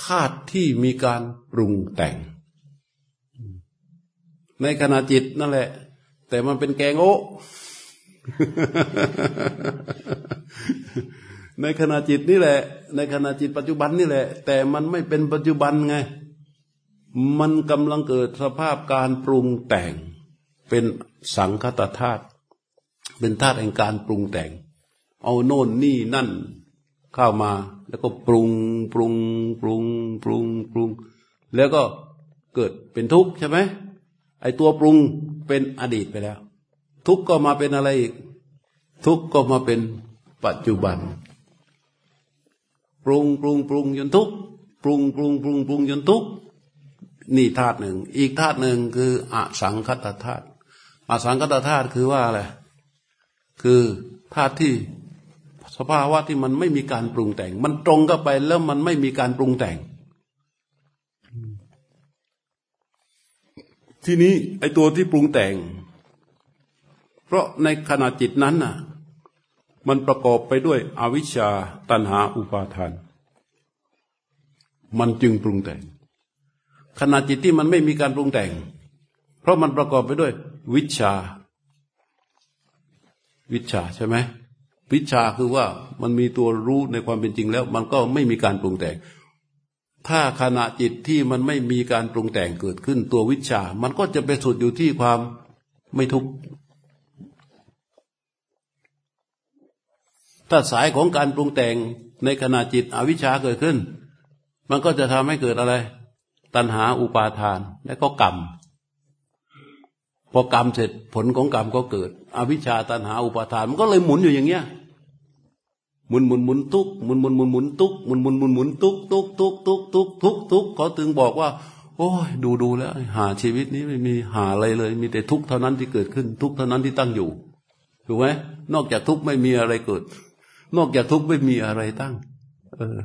ธาตุที่มีการปรุงแต่ง ในขณะจิตนั่นแหละ แต่มันเป็นแกงโอในขณะจิตนี่แหละ ในขณะจิตปัจจุบันนี่แหละ แต่มันไม่เป็นปัจจุบันไง มันกำลังเกิดสภาพการปรุงแต่ง เป็นสังคตธาตุเป็นธาตุแห่งการปรุงแต่ง เอาโน่นนี่นั่น เข้ามาแล้วก็ปรุงปรุงปรุงปรุงปรุง แล้วก็เกิดเป็นทุกข์ใช่ไหมไอตัวปรุง เป็นอดีตไปแล้ว ทุกก็มาเป็นอะไรอีก ทุกก็มาเป็นปัจจุบัน ปรุงปรุงปรุงจนทุกปรุงปรุงปรุงปรุงจนทุกนี่ธาตุหนึ่ง อีกธาตุหนึ่งคืออสังคตธาตุอสังคตธาตุคือว่าอะไรคือธาตุที่สภาวะที่มันไม่มีการปรุงแต่ง มันตรงเข้าไปแล้วมันไม่มีการปรุงแต่ง ทีนี้ไอตัวที่ปรุงแต่ง เพราะในขณะจิตนั้นน่ะ มันประกอบไปด้วยอวิชชาตันหาอุปาทาน มันจึงปรุงแต่ง ขณะจิตที่มันไม่มีการปรุงแต่ง เพราะมันประกอบไปด้วย วิชา วิชาใช่ไหมวิชาคือว่ามันมีตัวรู้ในความเป็นจริงแล้ว มันก็ไม่มีการปรุงแต่ง ถ้าขณะจิตที่มันไม่มีการปรุงแต่งเกิดขึ้นตัววิชา มันก็จะไปสุดอยู่ที่ความไม่ทุกข์ถ้าสายของการปรุงแต่งในขณะจิตอวิชชาเกิดขึ้น มันก็จะทำให้เกิดอะไร ตัณหาอุปาทานและก็กรรมพอกรรมเสร็จผลของกรรมก็เกิด อวิชชาตัณหาอุปาทาน มันก็เลยหมุนอยู่อย่างเงี้ย หมุนหมุนหมุนตุกหมุนหมุนหมุนหมุนตุกหมุนหมุนหมุนหมุนตุกตุกตุกตุกตุกตุกตุกเขาถึงบอกว่า โอ้ยดูดูแล้ว หาชีวิตนี้ไม่มีหาอะไรเลย มีแต่ทุกเท่านั้นที่เกิดขึ้น ทุกเท่านั้นที่ตั้งอยู่ถูกไหมนอกจากทุกไม่มีอะไรเกิด นอกจากทุกไม่มีอะไรตั้ง เออ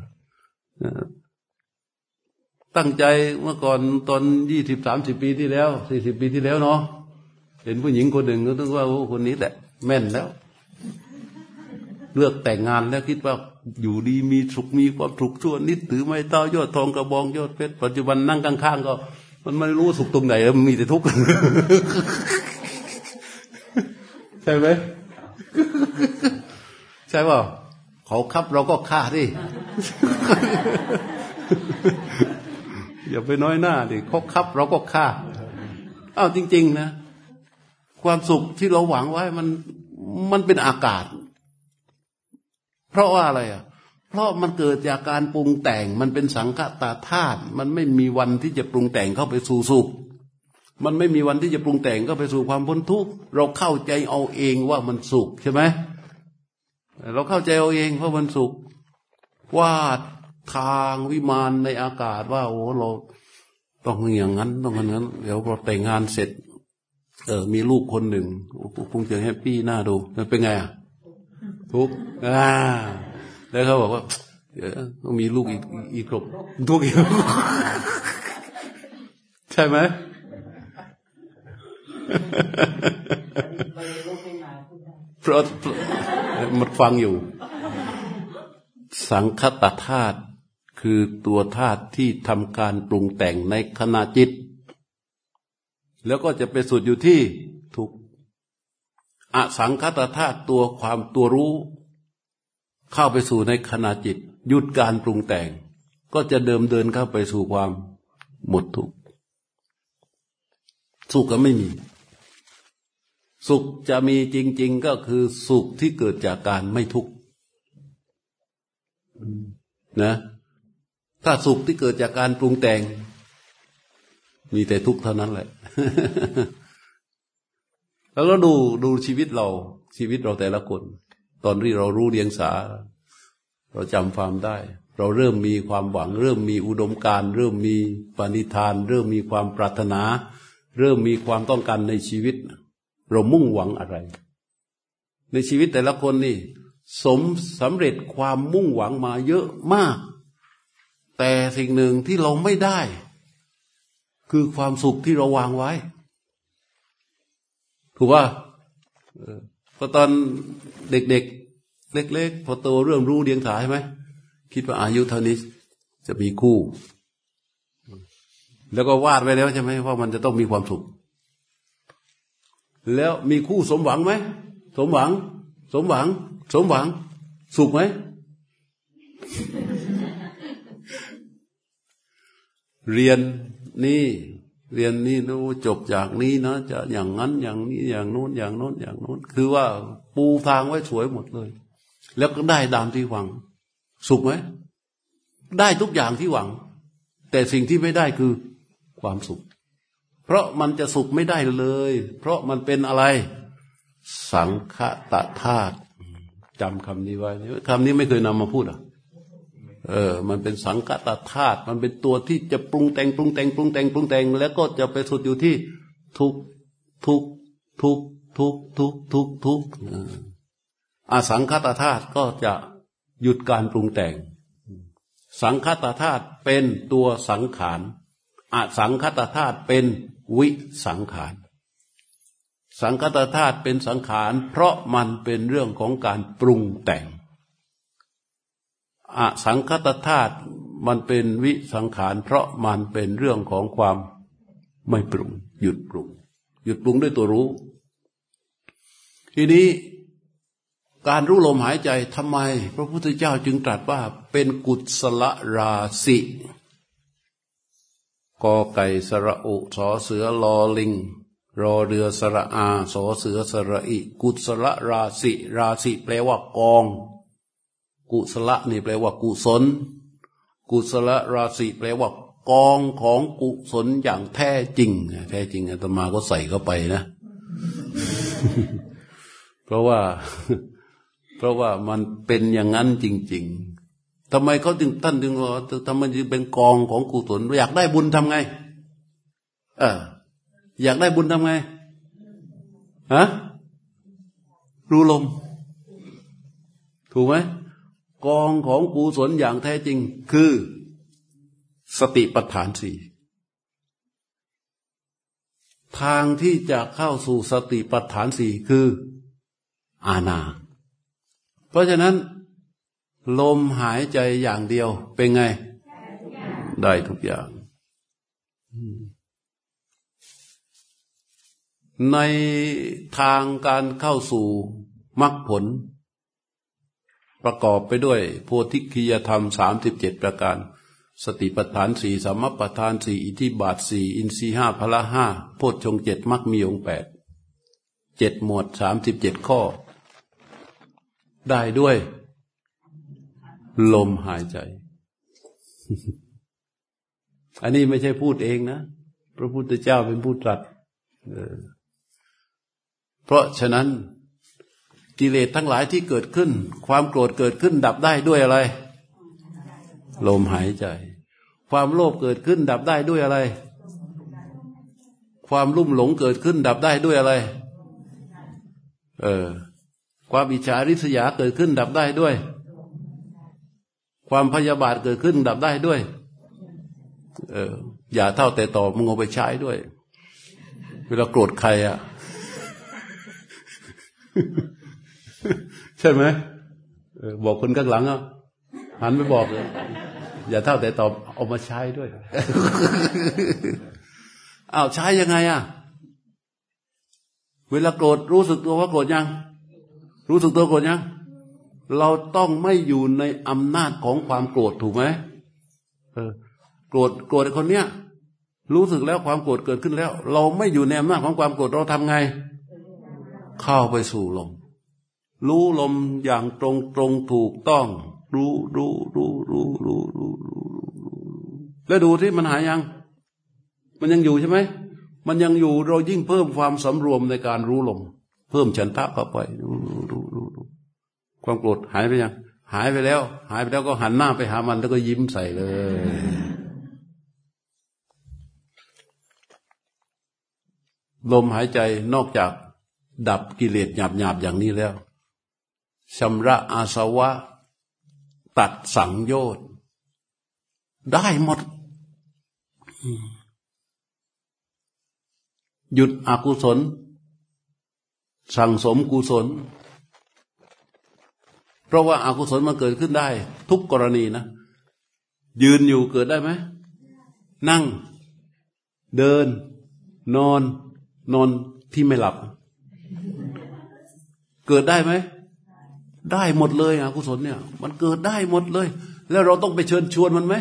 ตั้งใจเมื่อก่อนตอนยี่สิบสามสิบปีที่แล้วสี่สิบปีที่แล้วเนาะเห็นผู้หญิงคนหนึ่งก็ต้องว่าโอ้คนนี้แหละแม่นแล้ว เลือกแต่งงานแล้วคิดว่าอยู่ดีมีสุขมีความสุขชั่วนิดถือไม้เต้ายอดทองกระบองยอดเพชรปัจจุบันนั่งข้างๆก็ มันไม่รู้สุขตรงไหนมันมีแต่ทุกข์ใช่ไหมใช่ป่าเขาคับเราก็ฆ่าดิอย่าไปน้อยหน้าดิเขาคับเราก็ฆ่าอ้าวจริง ๆ นะ ความสุขที่เราหวังไว้มันมันเป็นอากาศ เพราะว่าอะไรอะ เพราะมันเกิดจากการปรุงแต่ง มันเป็นสังฆตาธาตุมันไม่มีวันที่จะปรุงแต่งเข้าไปสู่สุขมันไม่มีวันที่จะปรุงแต่งเข้าไปสู่ความพ้นทุกข์เราเข้าใจเอาเองว่ามันสุขใช่ไหมเราเข้าใจเอาเองเพราะมันสุขวาดทางวิมานในอากาศว่า โอ้เราต้องอย่างนั้น ต้องอย่างนั้น เดี๋ยวเราแต่งงานเสร็จ เออมีลูกคนหนึ่งคงจะแฮปปี้หน้าดูมันเป็นไงอะ ทุกอ่าแล้วเขาบอกว่าเดี๋ยวต้องมีลูกอีกอีกครบทุกอีกใช่ไหมเพราะมันฟังอยู่ สังคตธาตุคือตัวธาตุที่ทำการปรุงแต่งในขณะจิต แล้วก็จะไปสุดอยู่ที่ทุก อสังคตธาตุตัวความตัวรู้ เข้าไปสู่ในขณะจิต หยุดการปรุงแต่ง ก็จะเดิมเดินเข้าไปสู่ความหมดทุกข์สุขก็ไม่มี สุขจะมีจริง ๆ ก็คือสุขที่เกิดจากการไม่ทุกข์นะ ถ้าสุขที่เกิดจากการปรุงแต่ง มีแต่ทุกข์เท่านั้นแหละ แล้วเราดูดูชีวิตเรา ชีวิตเราแต่ละคน ตอนที่เรารู้เรียงสา เราจำความได้ เราเริ่มมีความหวัง เริ่มมีอุดมการเริ่มมีปณิธาน เริ่มมีความปรารถนา เริ่มมีความต้องการในชีวิต เรามุ่งหวังอะไร ในชีวิตแต่ละคนนี่ สมสำเร็จความมุ่งหวังมาเยอะมาก แต่สิ่งหนึ่งที่เราไม่ได้ คือความสุขที่เราวางไว้ ถูกว่าพอตอนเด็กๆ เล็กๆ พอโตเริ่มรู้เดียงสาใช่ไหมคิดว่าอายุเท่านี้จะมีคู่ แล้วก็วาดไว้แล้วใช่ไหมว่ามันจะต้องมีความสุข แล้วมีคู่สมหวังไหมสมหวัง สมหวัง สมหวัง สุขไหมเรียนนี่ เรียนนี่นู้จบจากนี้นะ จะอย่างนั้นอย่างนี้อย่างโน้นอย่างโน้นอย่างโน้น คือว่าปูทางไว้สวยหมดเลย แล้วก็ได้ตามที่หวัง สุขไหมได้ทุกอย่างที่หวัง แต่สิ่งที่ไม่ได้คือความสุข เพราะมันจะสุขไม่ได้เลย เพราะมันเป็นอะไร สังคตะธาตุจำคำนี้ไว้คำนี้ไม่เคยนำมาพูดอะ เออ มันเป็นสังคตธาตุ มันเป็นตัวที่จะปรุงแต่งปรุงแต่งปรุงแต่งปรุงแต่ง แล้วก็จะไปสุดอยู่ที่ทุกทุกทุกทุกทุกทุกทุกอาสังคตธาตุก็จะหยุดการปรุงแต่ง สังคตธาตุเป็นตัวสังขารอาสังคตธาตุเป็นวิสังขาร สังคตธาตุเป็นสังขาร เพราะมันเป็นเรื่องของการปรุงแต่ง อสังคตธาตุมันเป็นวิสังขาร เพราะมันเป็นเรื่องของความไม่ปรุง หยุดปรุง หยุดปรุงด้วยตัวรู้ ทีนี้การรู้ลมหายใจทำไม พระพุทธเจ้าจึงตรัสว่าเป็นกุศลราศีกอไก่สระอุสอเสือลอลิง รอเรือสระอาสอเสือสระอิ กุศลราศีราศีแปลว่ากอง กุศลนี่แปลว่ากุศล กุศลราศีแปลว่ากองของกุศลอย่างแท้จริง แท้จริงอาตมาก็ใส่เข้าไปนะ เพราะว่า เพราะว่ามันเป็นอย่างนั้นจริง ๆทำไมเขาถึงท่านถึงว่าทำไมจึงเป็นกองของกุศลอยากได้บุญทำไง เออ อยากได้บุญทำไงฮะรู้ลม ถูกไหม กองของกุศลอย่างแท้จริง คือสติปัฏฐานสี่ทางที่จะเข้าสู่สติปัฏฐานสี่คืออาณา เพราะฉะนั้น ลมหายใจอย่างเดียวเป็นไง ได้ทุกอย่าง ในทางการเข้าสู่มรรคผล ประกอบไปด้วยโพธิคิยธรรมสามสิบเจ็ดประการ สติปัฏฐานสี่สมปัฏฐานสี่อิทิบาทสี่อินทรีห้าพละห้าโพชฌงเจ็ดมักมีองแปดเจ็ดหมวดสามสิบเจ็ดข้อ ได้ด้วย ลมหายใจ อันนี้ไม่ใช่พูดเองนะ พระพุทธเจ้าเป็นผู้ตรัสเพราะฉะนั้น กิเลสทั้งหลายที่เกิดขึ้น ความโกรธเกิดขึ้นดับได้ด้วยอะไร ลมหายใจ ความโลภเกิดขึ้นดับได้ด้วยอะไร ความลุ่มหลงเกิดขึ้นดับได้ด้วยอะไร เออ ความอิจฉาริษยาเกิดขึ้นดับได้ด้วย ความพยาบาทเกิดขึ้นดับได้ด้วย เออ อย่าเท่าแต่ต่อมึงเอาไปใช้ด้วย เวลาโกรธใครอะ ใช่ไหมบอกคนข้างหลังอะหันไปบอกเลยอย่าเท่าแต่ตอบเอามาใช้ด้วยอ้าวใช้ยังไงอะ เวลาโกรธรู้สึกตัวว่าโกรธยัง รู้สึกตัวโกรธยัง เราต้องไม่อยู่ในอำนาจของความโกรธถูกไหมเออ โกรธโกรธคนเนี้ยรู้สึกแล้วความโกรธเกิดขึ้นแล้ว เราไม่อยู่ในอำนาจของความโกรธเราทำไง เข้าไปสู่ลม รู้ลมอย่างตรงตรงถูกต้อง รู้รู้รู้รู้รู้รู้รู้แล้วดูที่มันหายยัง มันยังอยู่ใช่ไหมมันยังอยู่เรายิ่งเพิ่มความสำรวมในการรู้ลม เพิ่มฉันทะเข้าไปรู้รู้รู้รู้ความโกรธหายไปยัง หายไปแล้ว หายไปแล้วก็หันหน้าไปหามันแล้วก็ยิ้มใส่เลย ลมหายใจนอกจากดับกิเลสหยาบหยาบอย่างนี้แล้ว ชำระอาสวะ ตัดสังโยชน์ได้หมด หยุดอกุศล สั่งสมกุศล เพราะว่าอากุศลมันเกิดขึ้นได้ ทุกกรณีนะ ยืนอยู่เกิดได้ไหม นั่ง เดิน นอน นอนที่ไม่หลับ เกิดได้ไหม ได้หมดเลยอกุศลเนี่ย มันเกิดได้หมดเลย แล้วเราต้องไปเชิญชวนมันไหม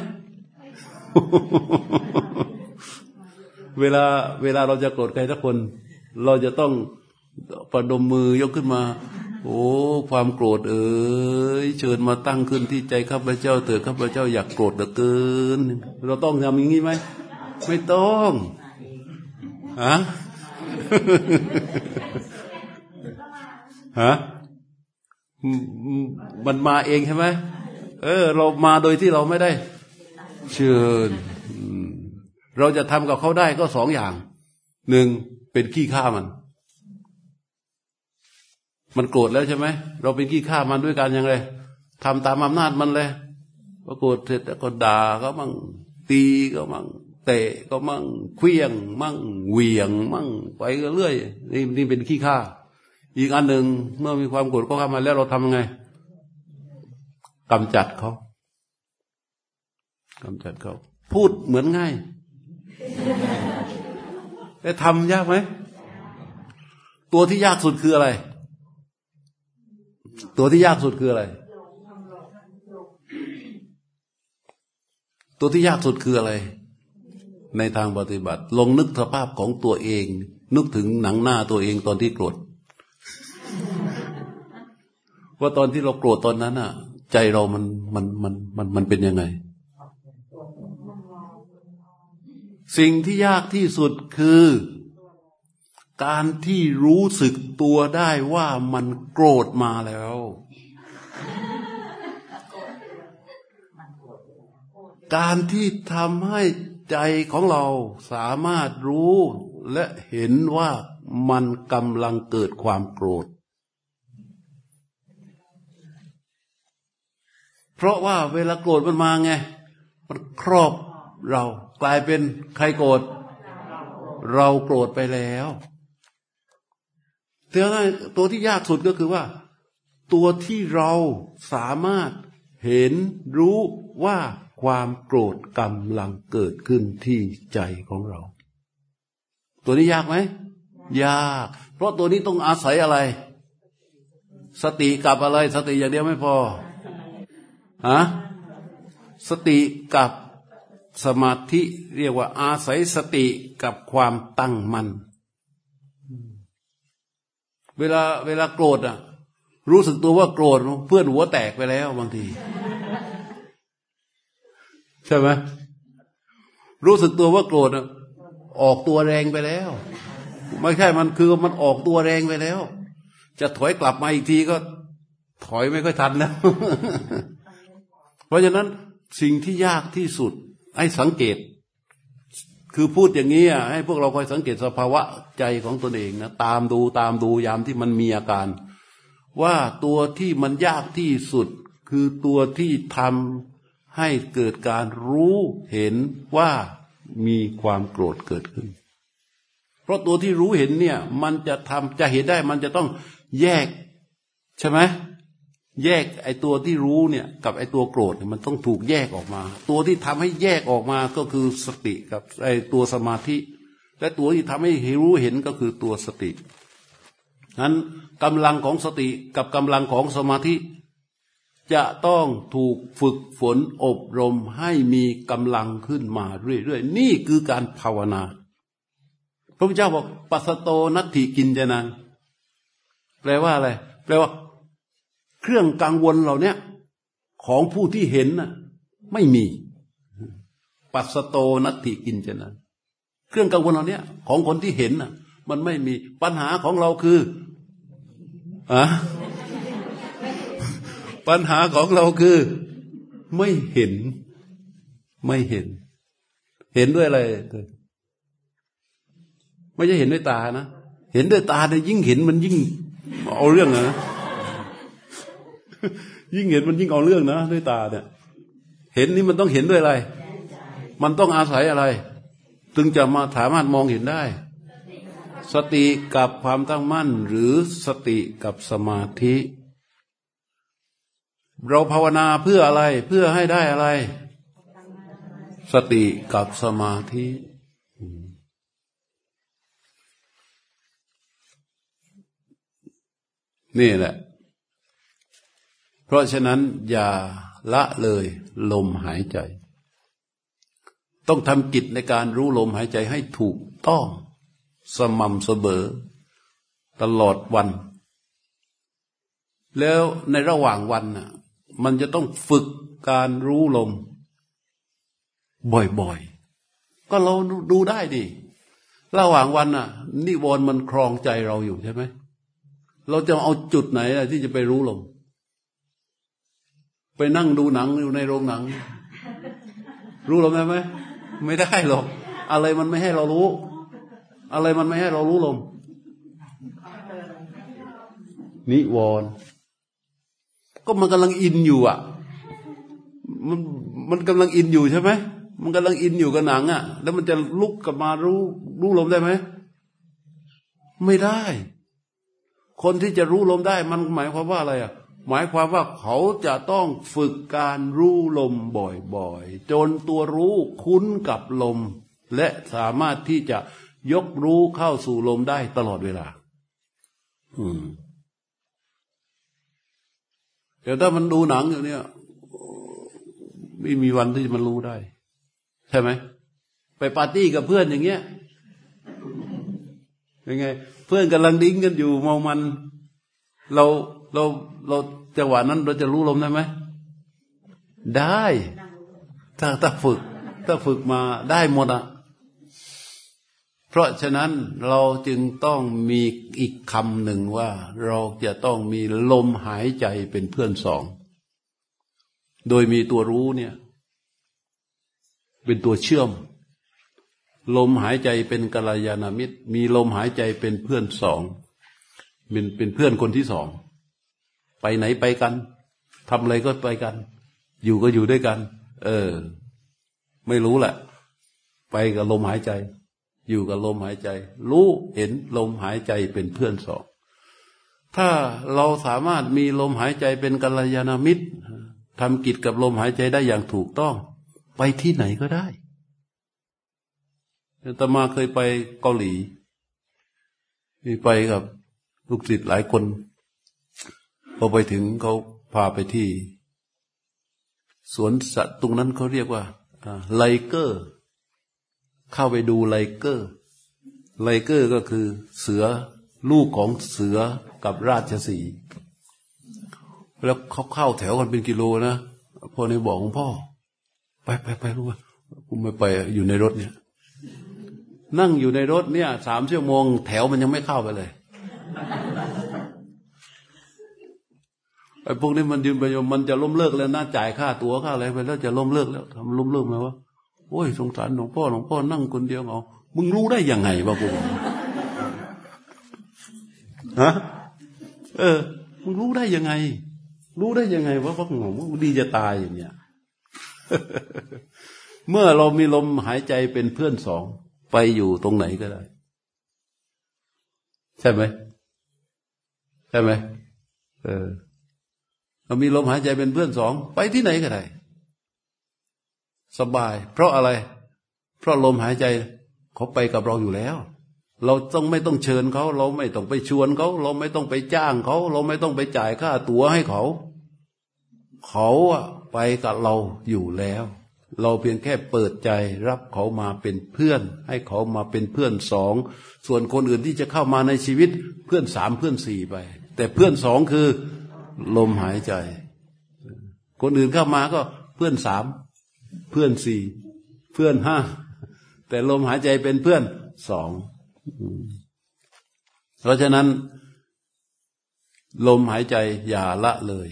เวลาเวลาเราจะโกรธใครสักคน เราจะต้องประดมมือยกขึ้นมา โอ้ความโกรธเอ๋ยเชิญมาตั้งขึ้นที่ใจข้าพเจ้าเถิดข้าพเจ้าอยากโกรธเหลือเกิน เราต้องทำอย่างนี้ไหมไม่ต้องฮะฮะ มันมาเองใช่ไหมเออ เรามาโดยที่เราไม่ได้ เชิญเราจะทำกับเขาได้ก็สองอย่างหนึ่งเป็นขี้ข้ามัน มันโกรธแล้วใช่ไหมเราเป็นขี้ข้ามันด้วยกันยังไงทำตามอำนาจมันเลยพอโกรธเสร็จก็ด่าก็มั่งตีก็มั่งเตะก็มั่งเคลี้ยง มั่งเหวี่ยง มั่งไปก็เรื่อยนี่นี่เป็นขี้ข้า อีกอันหนึ่งเมื่อมีความโกรธก็เข้ามาแล้วเราทำไงกำจัดเขากำจัดเขาพูดเหมือนง่าย แต่ทำยากไหม ตัวที่ยากสุดคืออะไร ตัวที่ยากสุดคืออะไร ตัวที่ยากสุดคืออะไร ในทางปฏิบัติ ลงนึกสภาพของตัวเอง นึกถึงหนังหน้าตัวเองตอนที่โกรธ ว่าตอนที่เราโกรธตอนนั้นอะ ใจเรามันมันมันมันมันเป็นยังไง สิ่งที่ยากที่สุดคือ การที่รู้สึกตัวได้ว่ามันโกรธมาแล้วการที่ทำให้ใจของเราสามารถรู้และเห็นว่ามันกำลังเกิดความโกรธเพ ราะว่าเวลาโกรธมันมาไง มันครอบเรากลายเป็นใครโกรธ เราโกรธไปแล้วเท่านตัวที่ยากสุดก็คือว่า ตัวที่เราสามารถเห็นรู้ว่าความโกรธกำลังเกิดขึ้นที่ใจของเรา ตัวนี้ยากไหม ยาก เพราะตัวนี้ต้องอาศัยอะไร สติกับอะไร สติอย่างเดียวไม่พอ ฮะสติกับสมาธิเรียกว่า อาศัยสติกับความตั้งมัน่นเวลาเวลาโกรธอะ รู้สึกตัวว่าโกรธเพื่อนหัวแตกไปแล้วบางที ใช่ไหมรู้สึกตัวว่าโกรธอะออกตัวแรงไปแล้ว ไม่ใช่มันคือมันออกตัวแรงไปแล้ว จะถอยกลับมาอีกทีก็ ถอยไม่ค่อยทันแล้ว เพราะฉะนั้นสิ่งที่ยากที่สุดให้สังเกต คือพูดอย่างนี้ให้พวกเราคอยสังเกตสภาวะใจของตนเองนะตามดูตามดูยามที่มันมีอาการ ว่าตัวที่มันยากที่สุด คือตัวที่ทำให้เกิดการรู้เห็นว่ามีความโกรธเกิดขึ้น เพราะตัวที่รู้เห็นเนี่ย มันจะทำจะเห็นได้มันจะต้องแยก ใช่ไหม แยกไอ้ตัวที่รู้เนี่ยกับไอ้ตัวโกรธมันต้องถูกแยกออกมา ตัวที่ทำให้แยกออกมาก็คือสติกับไอ้ตัวสมาธิ และตัวที่ทำให้รู้เห็นก็คือตัวสตินั้นกำลังของสติกับกำลังของสมาธิ จะต้องถูกฝึกฝนอบรมให้มีกำลังขึ้นมาเรื่อยๆนี่คือการภาวนา พระพุทธเจ้าบอกปัสโตนัตถิกินจนังแปลว่าอะไรแปลว่า เครื่องกังวลเหล่านี้ของผู้ที่เห็นน่ะไม่มี ปัสโตนัตถิกินจนะเครื่องกังวลเหล่านี้ของคนที่เห็นน่ะ มันไม่มีปัญหาของเราคืออะปัญหาของเราคือ ไม่เห็น ไม่เห็น เห็นด้วยอะไรไม่ใช่เห็นด้วยตานะเห็นด้วยตาเนี่ยยิ่งเห็นมันยิ่งเอาเรื่องนะ ยิ่งเห็นมันยิ่งเอาเรื่องนะด้วยตาเนี่ย เห็นนี่มันต้องเห็นด้วยอะไร มันต้องอาศัยอะไรจึงจะมาสามารถมองเห็นได้ สติกับความตั้งมั่น หรือสติกับสมาธิ เราภาวนาเพื่ออะไรเพื่อให้ได้อะไร สติกับสมาธินี่แหละ เพราะฉะนั้นอย่าละเลยลมหายใจ ต้องทำกิจในการรู้ลมหายใจให้ถูกต้องสม่ำเสมอตลอดวัน แล้วในระหว่างวันน่ะมันจะต้องฝึกการรู้ลม บ่อยๆ ก็เราดูได้ดิระหว่างวันน่ะนิวรณ์มันครองใจเราอยู่ใช่ไหมเราจะเอาจุดไหนที่จะไปรู้ลม ไปนั่งดูหนังอยู่ในโรงหนัง รู้ลมได้ไหมไม่ได้หรอกอะไรมันไม่ให้เรารู้ อะไรมันไม่ให้เรารู้ลม นิวรณ์ก็มันกำลังอินอยู่อะ มันมันกำลังอินอยู่ใช่ไหมมันกำลังอินอยู่กับหนังอะ แล้วมันจะลุกกลับมารู้รู้ลมได้ไหมไม่ได้ คนที่จะรู้ลมได้ มันหมายความว่าอะไรอะ หมายความว่าเขาจะต้องฝึกการรู้ลมบ่อยๆ จนตัวรู้คุ้นกับลม และสามารถที่จะยกรู้เข้าสู่ลมได้ตลอดเวลา อืมแต่ถ้ามันดูหนังอยู่เนี่ยไม่มีวันที่มันรู้ได้ ใช่ไหม ไปปาร์ตี้กับเพื่อนอย่างเงี้ยยังไง เพื่อนกำลังดิ้งกันอยู่มองมัน เรา เราเราจังหวะนั้นเราจะรู้ลมได้ไหมได้ ถ้าถ้าฝึก ถ้าฝึกมาได้หมดอะ เพราะฉะนั้นเราจึงต้องมีอีกคำหนึ่งว่า เราจะต้องมีลมหายใจเป็นเพื่อนสอง โดยมีตัวรู้เนี่ย เป็นตัวเชื่อม ลมหายใจเป็นกัลยาณมิตร มีลมหายใจเป็นเพื่อนสองเป็นเป็นเพื่อนคนที่สอง ไปไหนไปกันทำอะไรก็ไปกัน อยู่ก็อยู่ด้วยกัน เออ ไม่รู้แหละ ไปกับลมหายใจ อยู่กับลมหายใจ รู้เห็นลมหายใจเป็นเพื่อนสองถ้าเราสามารถมีลมหายใจเป็นกัลยาณมิตรทำกิจกับลมหายใจได้อย่างถูกต้อง ไปที่ไหนก็ได้ตมาเคยไปเกาหลีมีไปกับลูกศิษย์หลายคน พอไปถึงเขาพาไปที่ สวนสัตว์ตรงนั้นเขาเรียกว่าliger เข้าไปดู liger liger ก็คือเสือลูกของเสือกับราชสีห์แล้วเขาเข้าแถวกันเป็นกิโลนะพ่อในบอกของพ่อ ไปไปไปรู้ว่าผมไม่ไปอยู่ในรถเนี่ย นั่งอยู่ในรถเนี่ยสามชั่วโมงแถวมันยังไม่เข้าไปเลย ไอ้พวกนี้มันยืนไปมันจะล้มเลิกแล้วนะจ่ายค่าตั๋วค่าอะไรไปแล้วจะล้มเลิกแล้วทำล้มเลิกไหมวะโอ้ยสงสารหลวงพ่อหลวงพ่อนั่งคนเดียวเอามึงรู้ได้ยังไงวะกูฮะเออมึงรู้ได้ยังไง รู้ได้ยังไงว่าพวกหงมึงดีจะตายอย่างเนี้ยเมื่อเรามีลมหายใจเป็นเพื่อนสอง ไปอยู่ตรงไหนก็ได้ ใช่ไหมใช่ไหมเออ เรามีลมหายใจเป็นเพื่อนสอง ไปที่ไหนก็ได้ สบาย เพราะอะไร เพราะลมหายใจเขาไปกับเราอยู่แล้ว เราต้องไม่ต้องเชิญเขา เราไม่ต้องไปชวนเขา เราไม่ต้องไปจ้างเขา เราไม่ต้องไปจ่ายค่าตั๋วให้เขา เขาอะไปกับเราอยู่แล้ว เราเพียงแค่เปิดใจรับเขามาเป็นเพื่อน ให้เขามาเป็นเพื่อนสอง ส่วนคนอื่นที่จะเข้ามาในชีวิตเพื่อนสามเพื่อนสี่ไป แต่เพื่อนสองคือ ลมหายใจ คนอื่นเข้ามาก็เพื่อนสามเพื่อนสี่เพื่อนห้าแต่ลมหายใจเป็นเพื่อนสองเพราะฉะนั้น ลมหายใจอย่าละเลย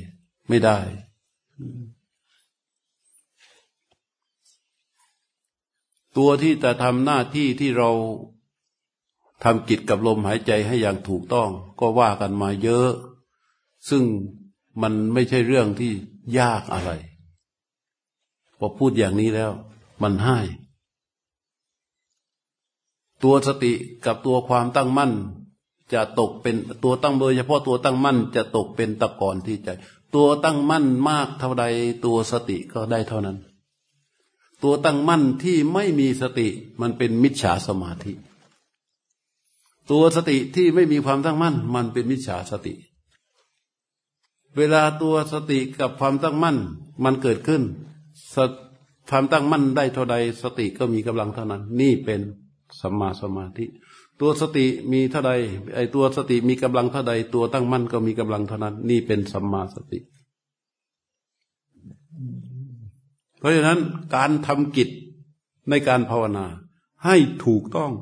ไม่ได้ ตัวที่จะทำหน้าที่ที่เราทำกิจกับลมหายใจให้อย่างถูกต้อง ก็ว่ากันมาเยอะ ซึ่งมันไม่ใช่เรื่องที่ยากอะไร พอพูดอย่างนี้แล้ว มันให้ ตัวสติกับตัวความตั้งมั่น จะตกเป็นตัวตั้งโดยเฉพาะตัวตั้งมั่น จะตกเป็นตะกอนที่ใจ ตัวตั้งมั่นมากเท่าใด ตัวสติก็ได้เท่านั้น ตัวตั้งมั่นที่ไม่มีสติมันเป็นมิจฉาสมาธิ ตัวสติที่ไม่มีความตั้งมั่น มันเป็นมิจฉาสติ เวลาตัวสติกับความตั้งมั่น มันเกิดขึ้นความตั้งมั่นได้เท่าใดสติก็มีกำลังเท่านั้น นี่เป็นสัมมาสมาธิ ตัวสติมีเท่าใดไอตัวสติมีกำลังเท่าใด ตัวตั้งมั่นก็มีกำลังเท่านั้น นี่เป็นสัมมาสติ เพราะฉะนั้นการทำกิจในการภาวนาให้ถูกต้อง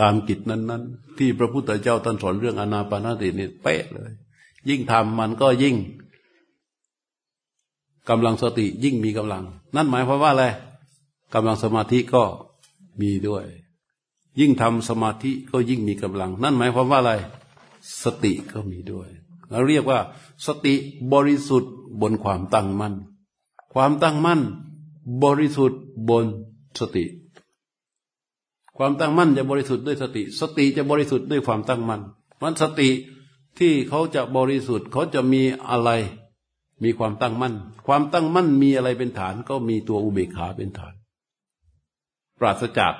ตามกิจนั้น ๆ ที่พระพุทธเจ้าท่านสอนเรื่องอนาปานาตินี่เป๊ะเลย ยิ่งทำมันก็ยิ่งกำลังสติยิ่งมีกำลัง นั่นหมายความว่าอะไรกำลังสมาธิก็มีด้วย ยิ่งทำสมาธิก็ยิ่งมีกำลัง นั่นหมายความว่าอะไร สติก็มีด้วยเราเรียกว่า สติบริสุทธิ์บนความตั้งมั่น ความตั้งมั่น บริสุทธิ์บนสติ ความตั้งมั่นจะบริสุทธิ์ด้วยสติ สติจะบริสุทธิ์ด้วยความตั้งมั่นมันสติ ที่เขาจะบริสุทธิ์เขาจะมีอะไร มีความตั้งมั่น ความตั้งมั่นมีอะไรเป็นฐาน ก็มีตัวอุเบกขาเป็นฐาน ปราศจาก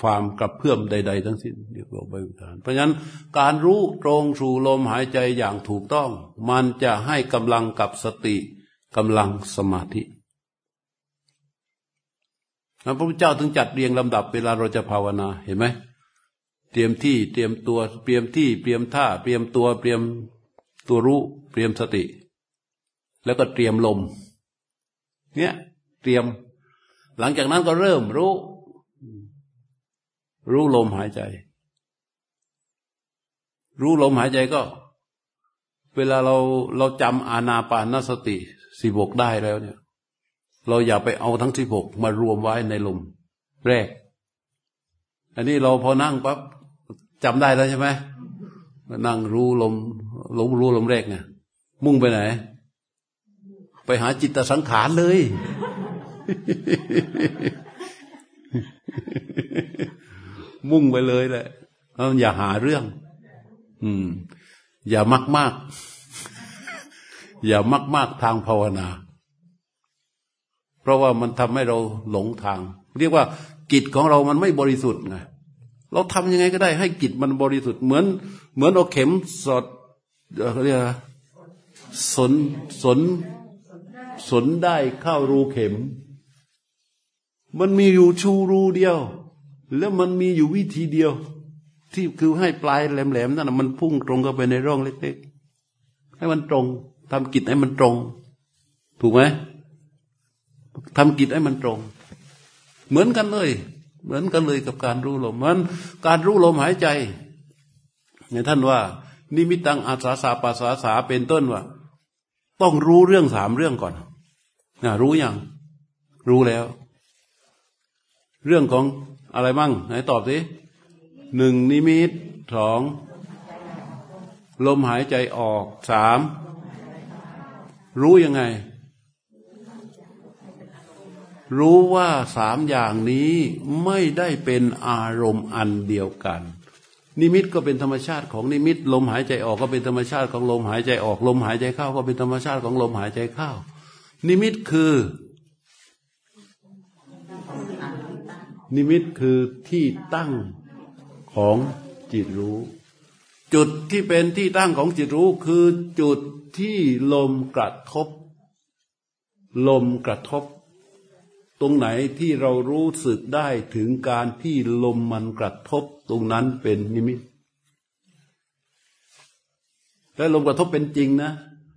ความกระเพื่อมใด ๆ ทั้งสิ้นเรียกว่าใบอุทาน เพราะฉะนั้นการรู้ตรงสู่ลมหายใจอย่างถูกต้อง มันจะให้กำลังกับสติกำลังสมาธิพระพุทธเจ้าถึงจัดเรียงลำดับเวลาเราจะภาวนาเห็นไหม ตรียมที่เตรียมตัวเตรียมที่เตรียมท่าเตรียมตัวเตรียมตัวรู้เตรียมสติ แล้วก็เตรียมลม เนี่ย เตรียม หลังจากนั้นก็เริ่มรู้ รู้ลมหายใจ รู้ลมหายใจก็ เวลาเราเราจำอานาปานสติสิบกได้แล้วเนี่ย เราอย่าไปเอาทั้งสิบหกมารวมไว้ในลมแรกอันนี้เราพอนั่งปั๊บ จำได้แล้วใช่ไหมนั่งรู้ลมลมรู้ลมแรกเนี่ยมุ่งไปไหน ไปหาจิตสังขารเลย มุ่งไปเลยแหละอย่าหาเรื่อง อืม อย่ามักมากอย่ามักมากทางภาวนา เพราะว่ามันทำให้เราหลงทาง เรียกว่าจิตของเรามันไม่บริสุทธิ์ไง เราทำยังไงก็ได้ ให้จิตมันบริสุทธิ์เหมือน เหมือนเอาเข็มสอดเขาเรียกสนสนสนได้เข้ารูเข็ม มันมีอยู่ชูรูเดียว แล้วมันมีอยู่วิธีเดียว ที่คือให้ปลายแหลมๆนั่นมันพุ่งตรงเข้าไปในร่องเล็กๆ ให้มันตรงทำกิจให้มันตรง ถูกไหมทำกิจให้มันตรง เหมือนกันเลย เหมือนกันเลยกับการรู้ลมมันการรู้ลมหายใจในท่านว่า นิมิตังอาสาสาปัสสาสาเป็นต้นว่า ต้องรู้เรื่องสามเรื่องก่อนนะรู้ยังรู้แล้ว เรื่องของอะไรมั่งไหนตอบสิหนึ่งนิมิตสองลมหายใจออกสามรู้ยังไง รู้ว่าสามอย่างนี้ไม่ได้เป็นอารมณ์อันเดียวกัน นิมิตก็เป็นธรรมชาติของนิมิต ลมหายใจออกก็เป็นธรรมชาติของลมหายใจออก ลมหายใจเข้าก็เป็นธรรมชาติของลมหายใจเข้า นิมิตคือ นิมิตคือที่ตั้งของจิตรู้ จุดที่เป็นที่ตั้งของจิตรู้คือจุดที่ลมกระทบ ลมกระทบ ตรงไหนที่เรารู้สึกได้ถึงการที่ลมมันกระทบตรงนั้นเป็นนิมิต และลมกระทบเป็นจริงนะ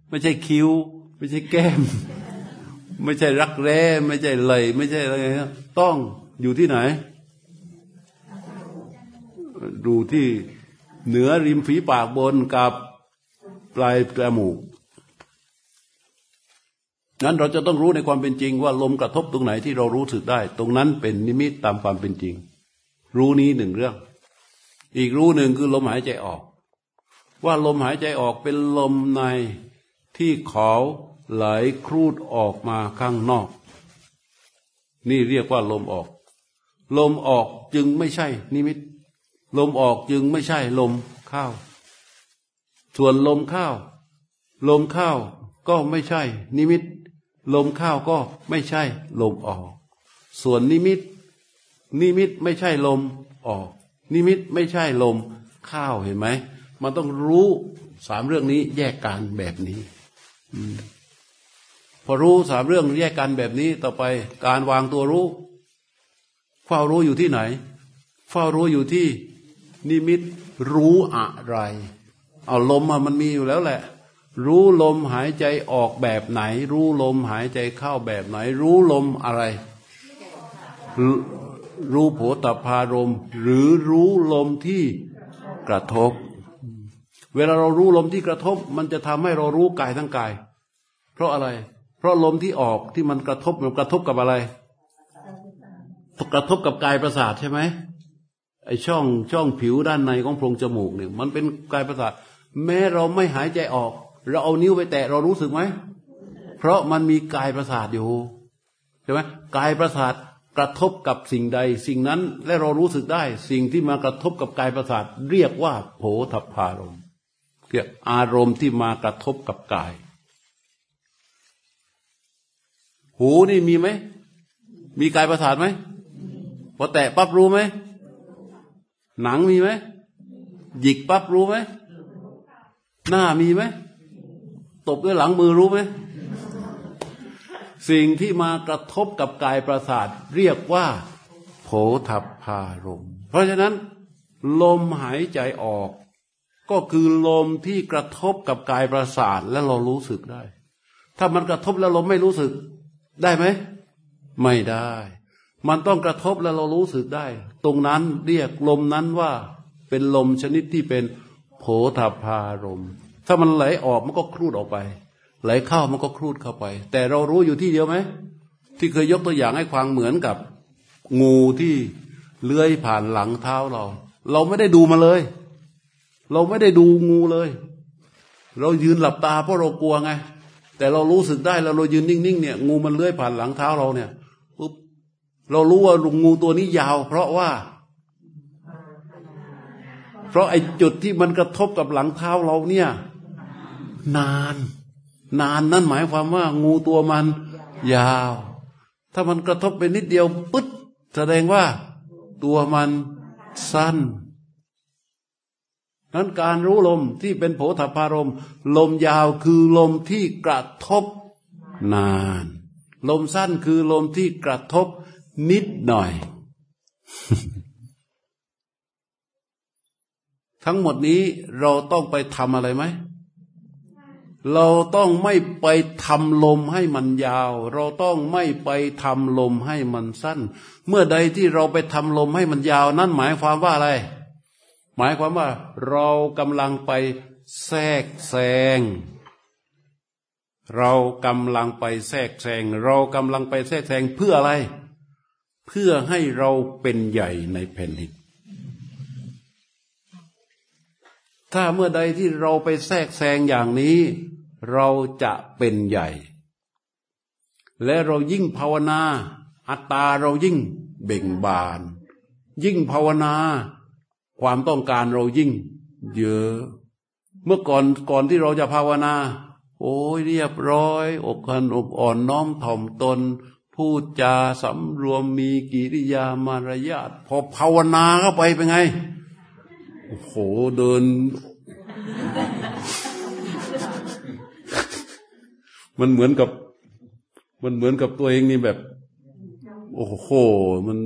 ไม่ใช่คิ้ว ไม่ใช่แก้ม ไม่ใช่รักแร้ ไม่ใช่ไหลไม่ใช่อะไรต้องอยู่ที่ไหน ดูที่เหนือริมฝีปากบนกับปลายจมูก นั้นเราจะต้องรู้ในความเป็นจริงว่าลมกระทบตรงไหนที่เรารู้สึกได้ ตรงนั้นเป็นนิมิตตามความเป็นจริง รู้นี้หนึ่งเรื่อง อีกรู้หนึ่งคือลมหายใจออก ว่าลมหายใจออกเป็นลมในที่เขาไหลครูดออกมาข้างนอก นี่เรียกว่าลมออก ลมออกจึงไม่ใช่นิมิต ลมออกจึงไม่ใช่ลมเข้าส่วนลมเข้าลมเข้าก็ไม่ใช่นิมิต ลมเข้าก็ไม่ใช่ลมออก ส่วนนิมิต นิมิตไม่ใช่ลมออก นิมิตไม่ใช่ลมเข้าเห็นไหมมันต้องรู้สามเรื่องนี้แยกกันแบบนี้พอรู้สามเรื่องแยกกันแบบนี้ต่อไปการวางตัวรู้ เฝ้ารู้อยู่ที่ไหน เฝ้ารู้อยู่ที่นิมิตรู้อะไร เอาลมมันมีอยู่แล้วแหละ รู้ลมหายใจออกแบบไหน รู้ลมหายใจเข้าแบบไหน รู้ลมอะไร รู้โผตพารม หรือรู้ลมที่กระทบ เวลาเรารู้ลมที่กระทบ มันจะทำให้เรารู้กายทั้งกาย เพราะอะไร เพราะลมที่ออกที่มันกระทบมันกระทบกับอะไร กระทบกับกายประสาทใช่ไหมไอช่องช่องผิวด้านในของโพรงจมูกเนี่ย มันเป็นกายประสาทแม้เราไม่หายใจออก เราเอานิ้วไปแตะเรารู้สึกไหม เพราะมันมีกายประสาทอยู่ใช่ไหมกายประสาทกระทบกับสิ่งใดสิ่งนั้นและเรารู้สึกได้ สิ่งที่มากระทบกับกายประสาท เรียกว่าโผฏฐารมเรียกอารมณ์ที่มากระทบกับกาย หูนี่มีไหม มีกายประสาทไหมพอแตะปั๊บรู้ไหม หนังมีไหมหยิกปั๊บรู้ไหม หน้ามีไหม ตบด้วยหลังมือรู้ไหมสิ่งที่มากระทบกับกายประสาท เรียกว่าโผฏพารม เพราะฉะนั้น ลมหายใจออก ก็คือลมที่กระทบกับกายประสาทและเรารู้สึกได้ ถ้ามันกระทบแล้วลมไม่รู้สึก ได้ไหม ไม่ได้ มันต้องกระทบแล้วเรารู้สึกได้ ตรงนั้นเรียกลมนั้นว่าเป็นลมชนิดที่เป็นโผฏพารม ถ้ามันไหลออกมันก็ครูดออกไป ไหลเข้ามันก็ครูดเข้าไป แต่เรารู้อยู่ที่เดียวไหมที่เคยยกตัวอย่างให้ความเหมือนกับงูที่เลื้อยผ่านหลังเท้าเรา เราไม่ได้ดูมาเลย เราไม่ได้ดูงูเลย เรายืนหลับตาเพราะเรากลัวไง แต่เรารู้สึกได้แล้วเรายืนนิ่งๆเนี่ย งูมันเลื้อยผ่านหลังเท้าเราเนี่ยปุ๊บเรารู้ว่างูตัวนี้ยาว เพราะว่า เพราะไอ้จุดที่มันกระทบกับหลังเท้าเราเนี่ย นาน นานนั่นหมายความว่า งูตัวมัน ยาว ถ้ามันกระทบไปนิดเดียวปึ๊ดแสดงว่า ตัวมันสั้นนั้นการรู้ลมที่เป็นโผฏฐพารมลมยาวคือลมที่กระทบนาน ลมสั้นคือลมที่กระทบนิดหน่อย ทั้งหมดนี้เราต้องไปทำอะไรไหม เราต้องไม่ไปทำลมให้มันยาว เราต้องไม่ไปทำลมให้มันสั้น เมื่อใดที่เราไปทำลมให้มันยาว นั่นหมายความว่าอะไร หมายความว่า เรากำลังไปแทรกแซงเรากำลังไปแทรกแซงเรากำลังไปแทรกแซงเพื่ออะไร เพื่อให้เราเป็นใหญ่ในแผ่นดิน ถ้าเมื่อใดที่เราไปแทรกแซงอย่างนี้ เราจะเป็นใหญ่ และเรายิ่งภาวนา อัตตาเรายิ่งเบ่งบาน ยิ่งภาวนา ความต้องการเรายิ่ง เยอะ เมื่อก่อนก่อนที่เราจะภาวนา โอ้ยเรียบร้อย อกหันอกอ่อนน้อมถ่อมตน พูดจาสำรวมมีกิริยามารยาทพอภาวนาเข้าไปเป็นไง โอ้โหเดิน มันเหมือนกับ มันเหมือนกับตัวเองนี่แบบ โอ้โห มัน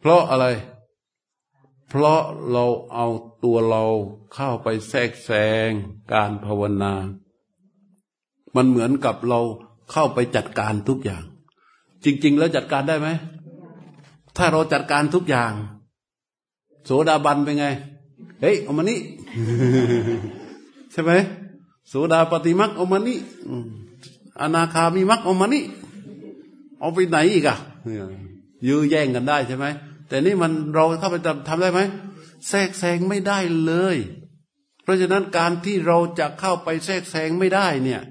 เพราะอะไร เพราะเราเอาตัวเราเข้าไปแทรกแซงการภาวนา มันเหมือนกับเราเข้าไปจัดการทุกอย่าง จริง ๆ แล้วจัดการได้ไหมถ้าเราจัดการทุกอย่าง โสดาบันเป็นไง เฮ้ยเอามานี่ใช่ไหมโสดาปฏิมักเอามานี่อนาคามีมักเอามานี่เอาไปไหนอีกอะยื้อแย่งกันได้ใช่ไหมแต่นี่มันเราเข้าไปทำได้ไหมแทรกแซงไม่ได้เลย เพราะฉะนั้นการที่เราจะเข้าไปแทรกแซงไม่ได้เนี่ย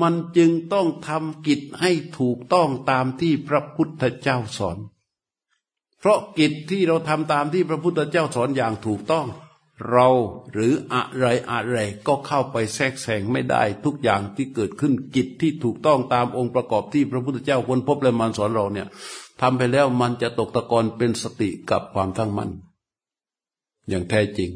มันจึงต้องทำกิจให้ถูกต้องตามที่พระพุทธเจ้าสอน เพราะกิจที่เราทำตามที่พระพุทธเจ้าสอนอย่างถูกต้อง เราหรืออะไรอะไรก็เข้าไปแทรกแซงไม่ได้ ทุกอย่างที่เกิดขึ้นกิจที่ถูกต้องตามองค์ประกอบที่พระพุทธเจ้าค้นพบและมันสอนเราเนี่ยทำไปแล้วมันจะตกตะกอนเป็นสติกับความทั้งมั่นอย่างแท้จริง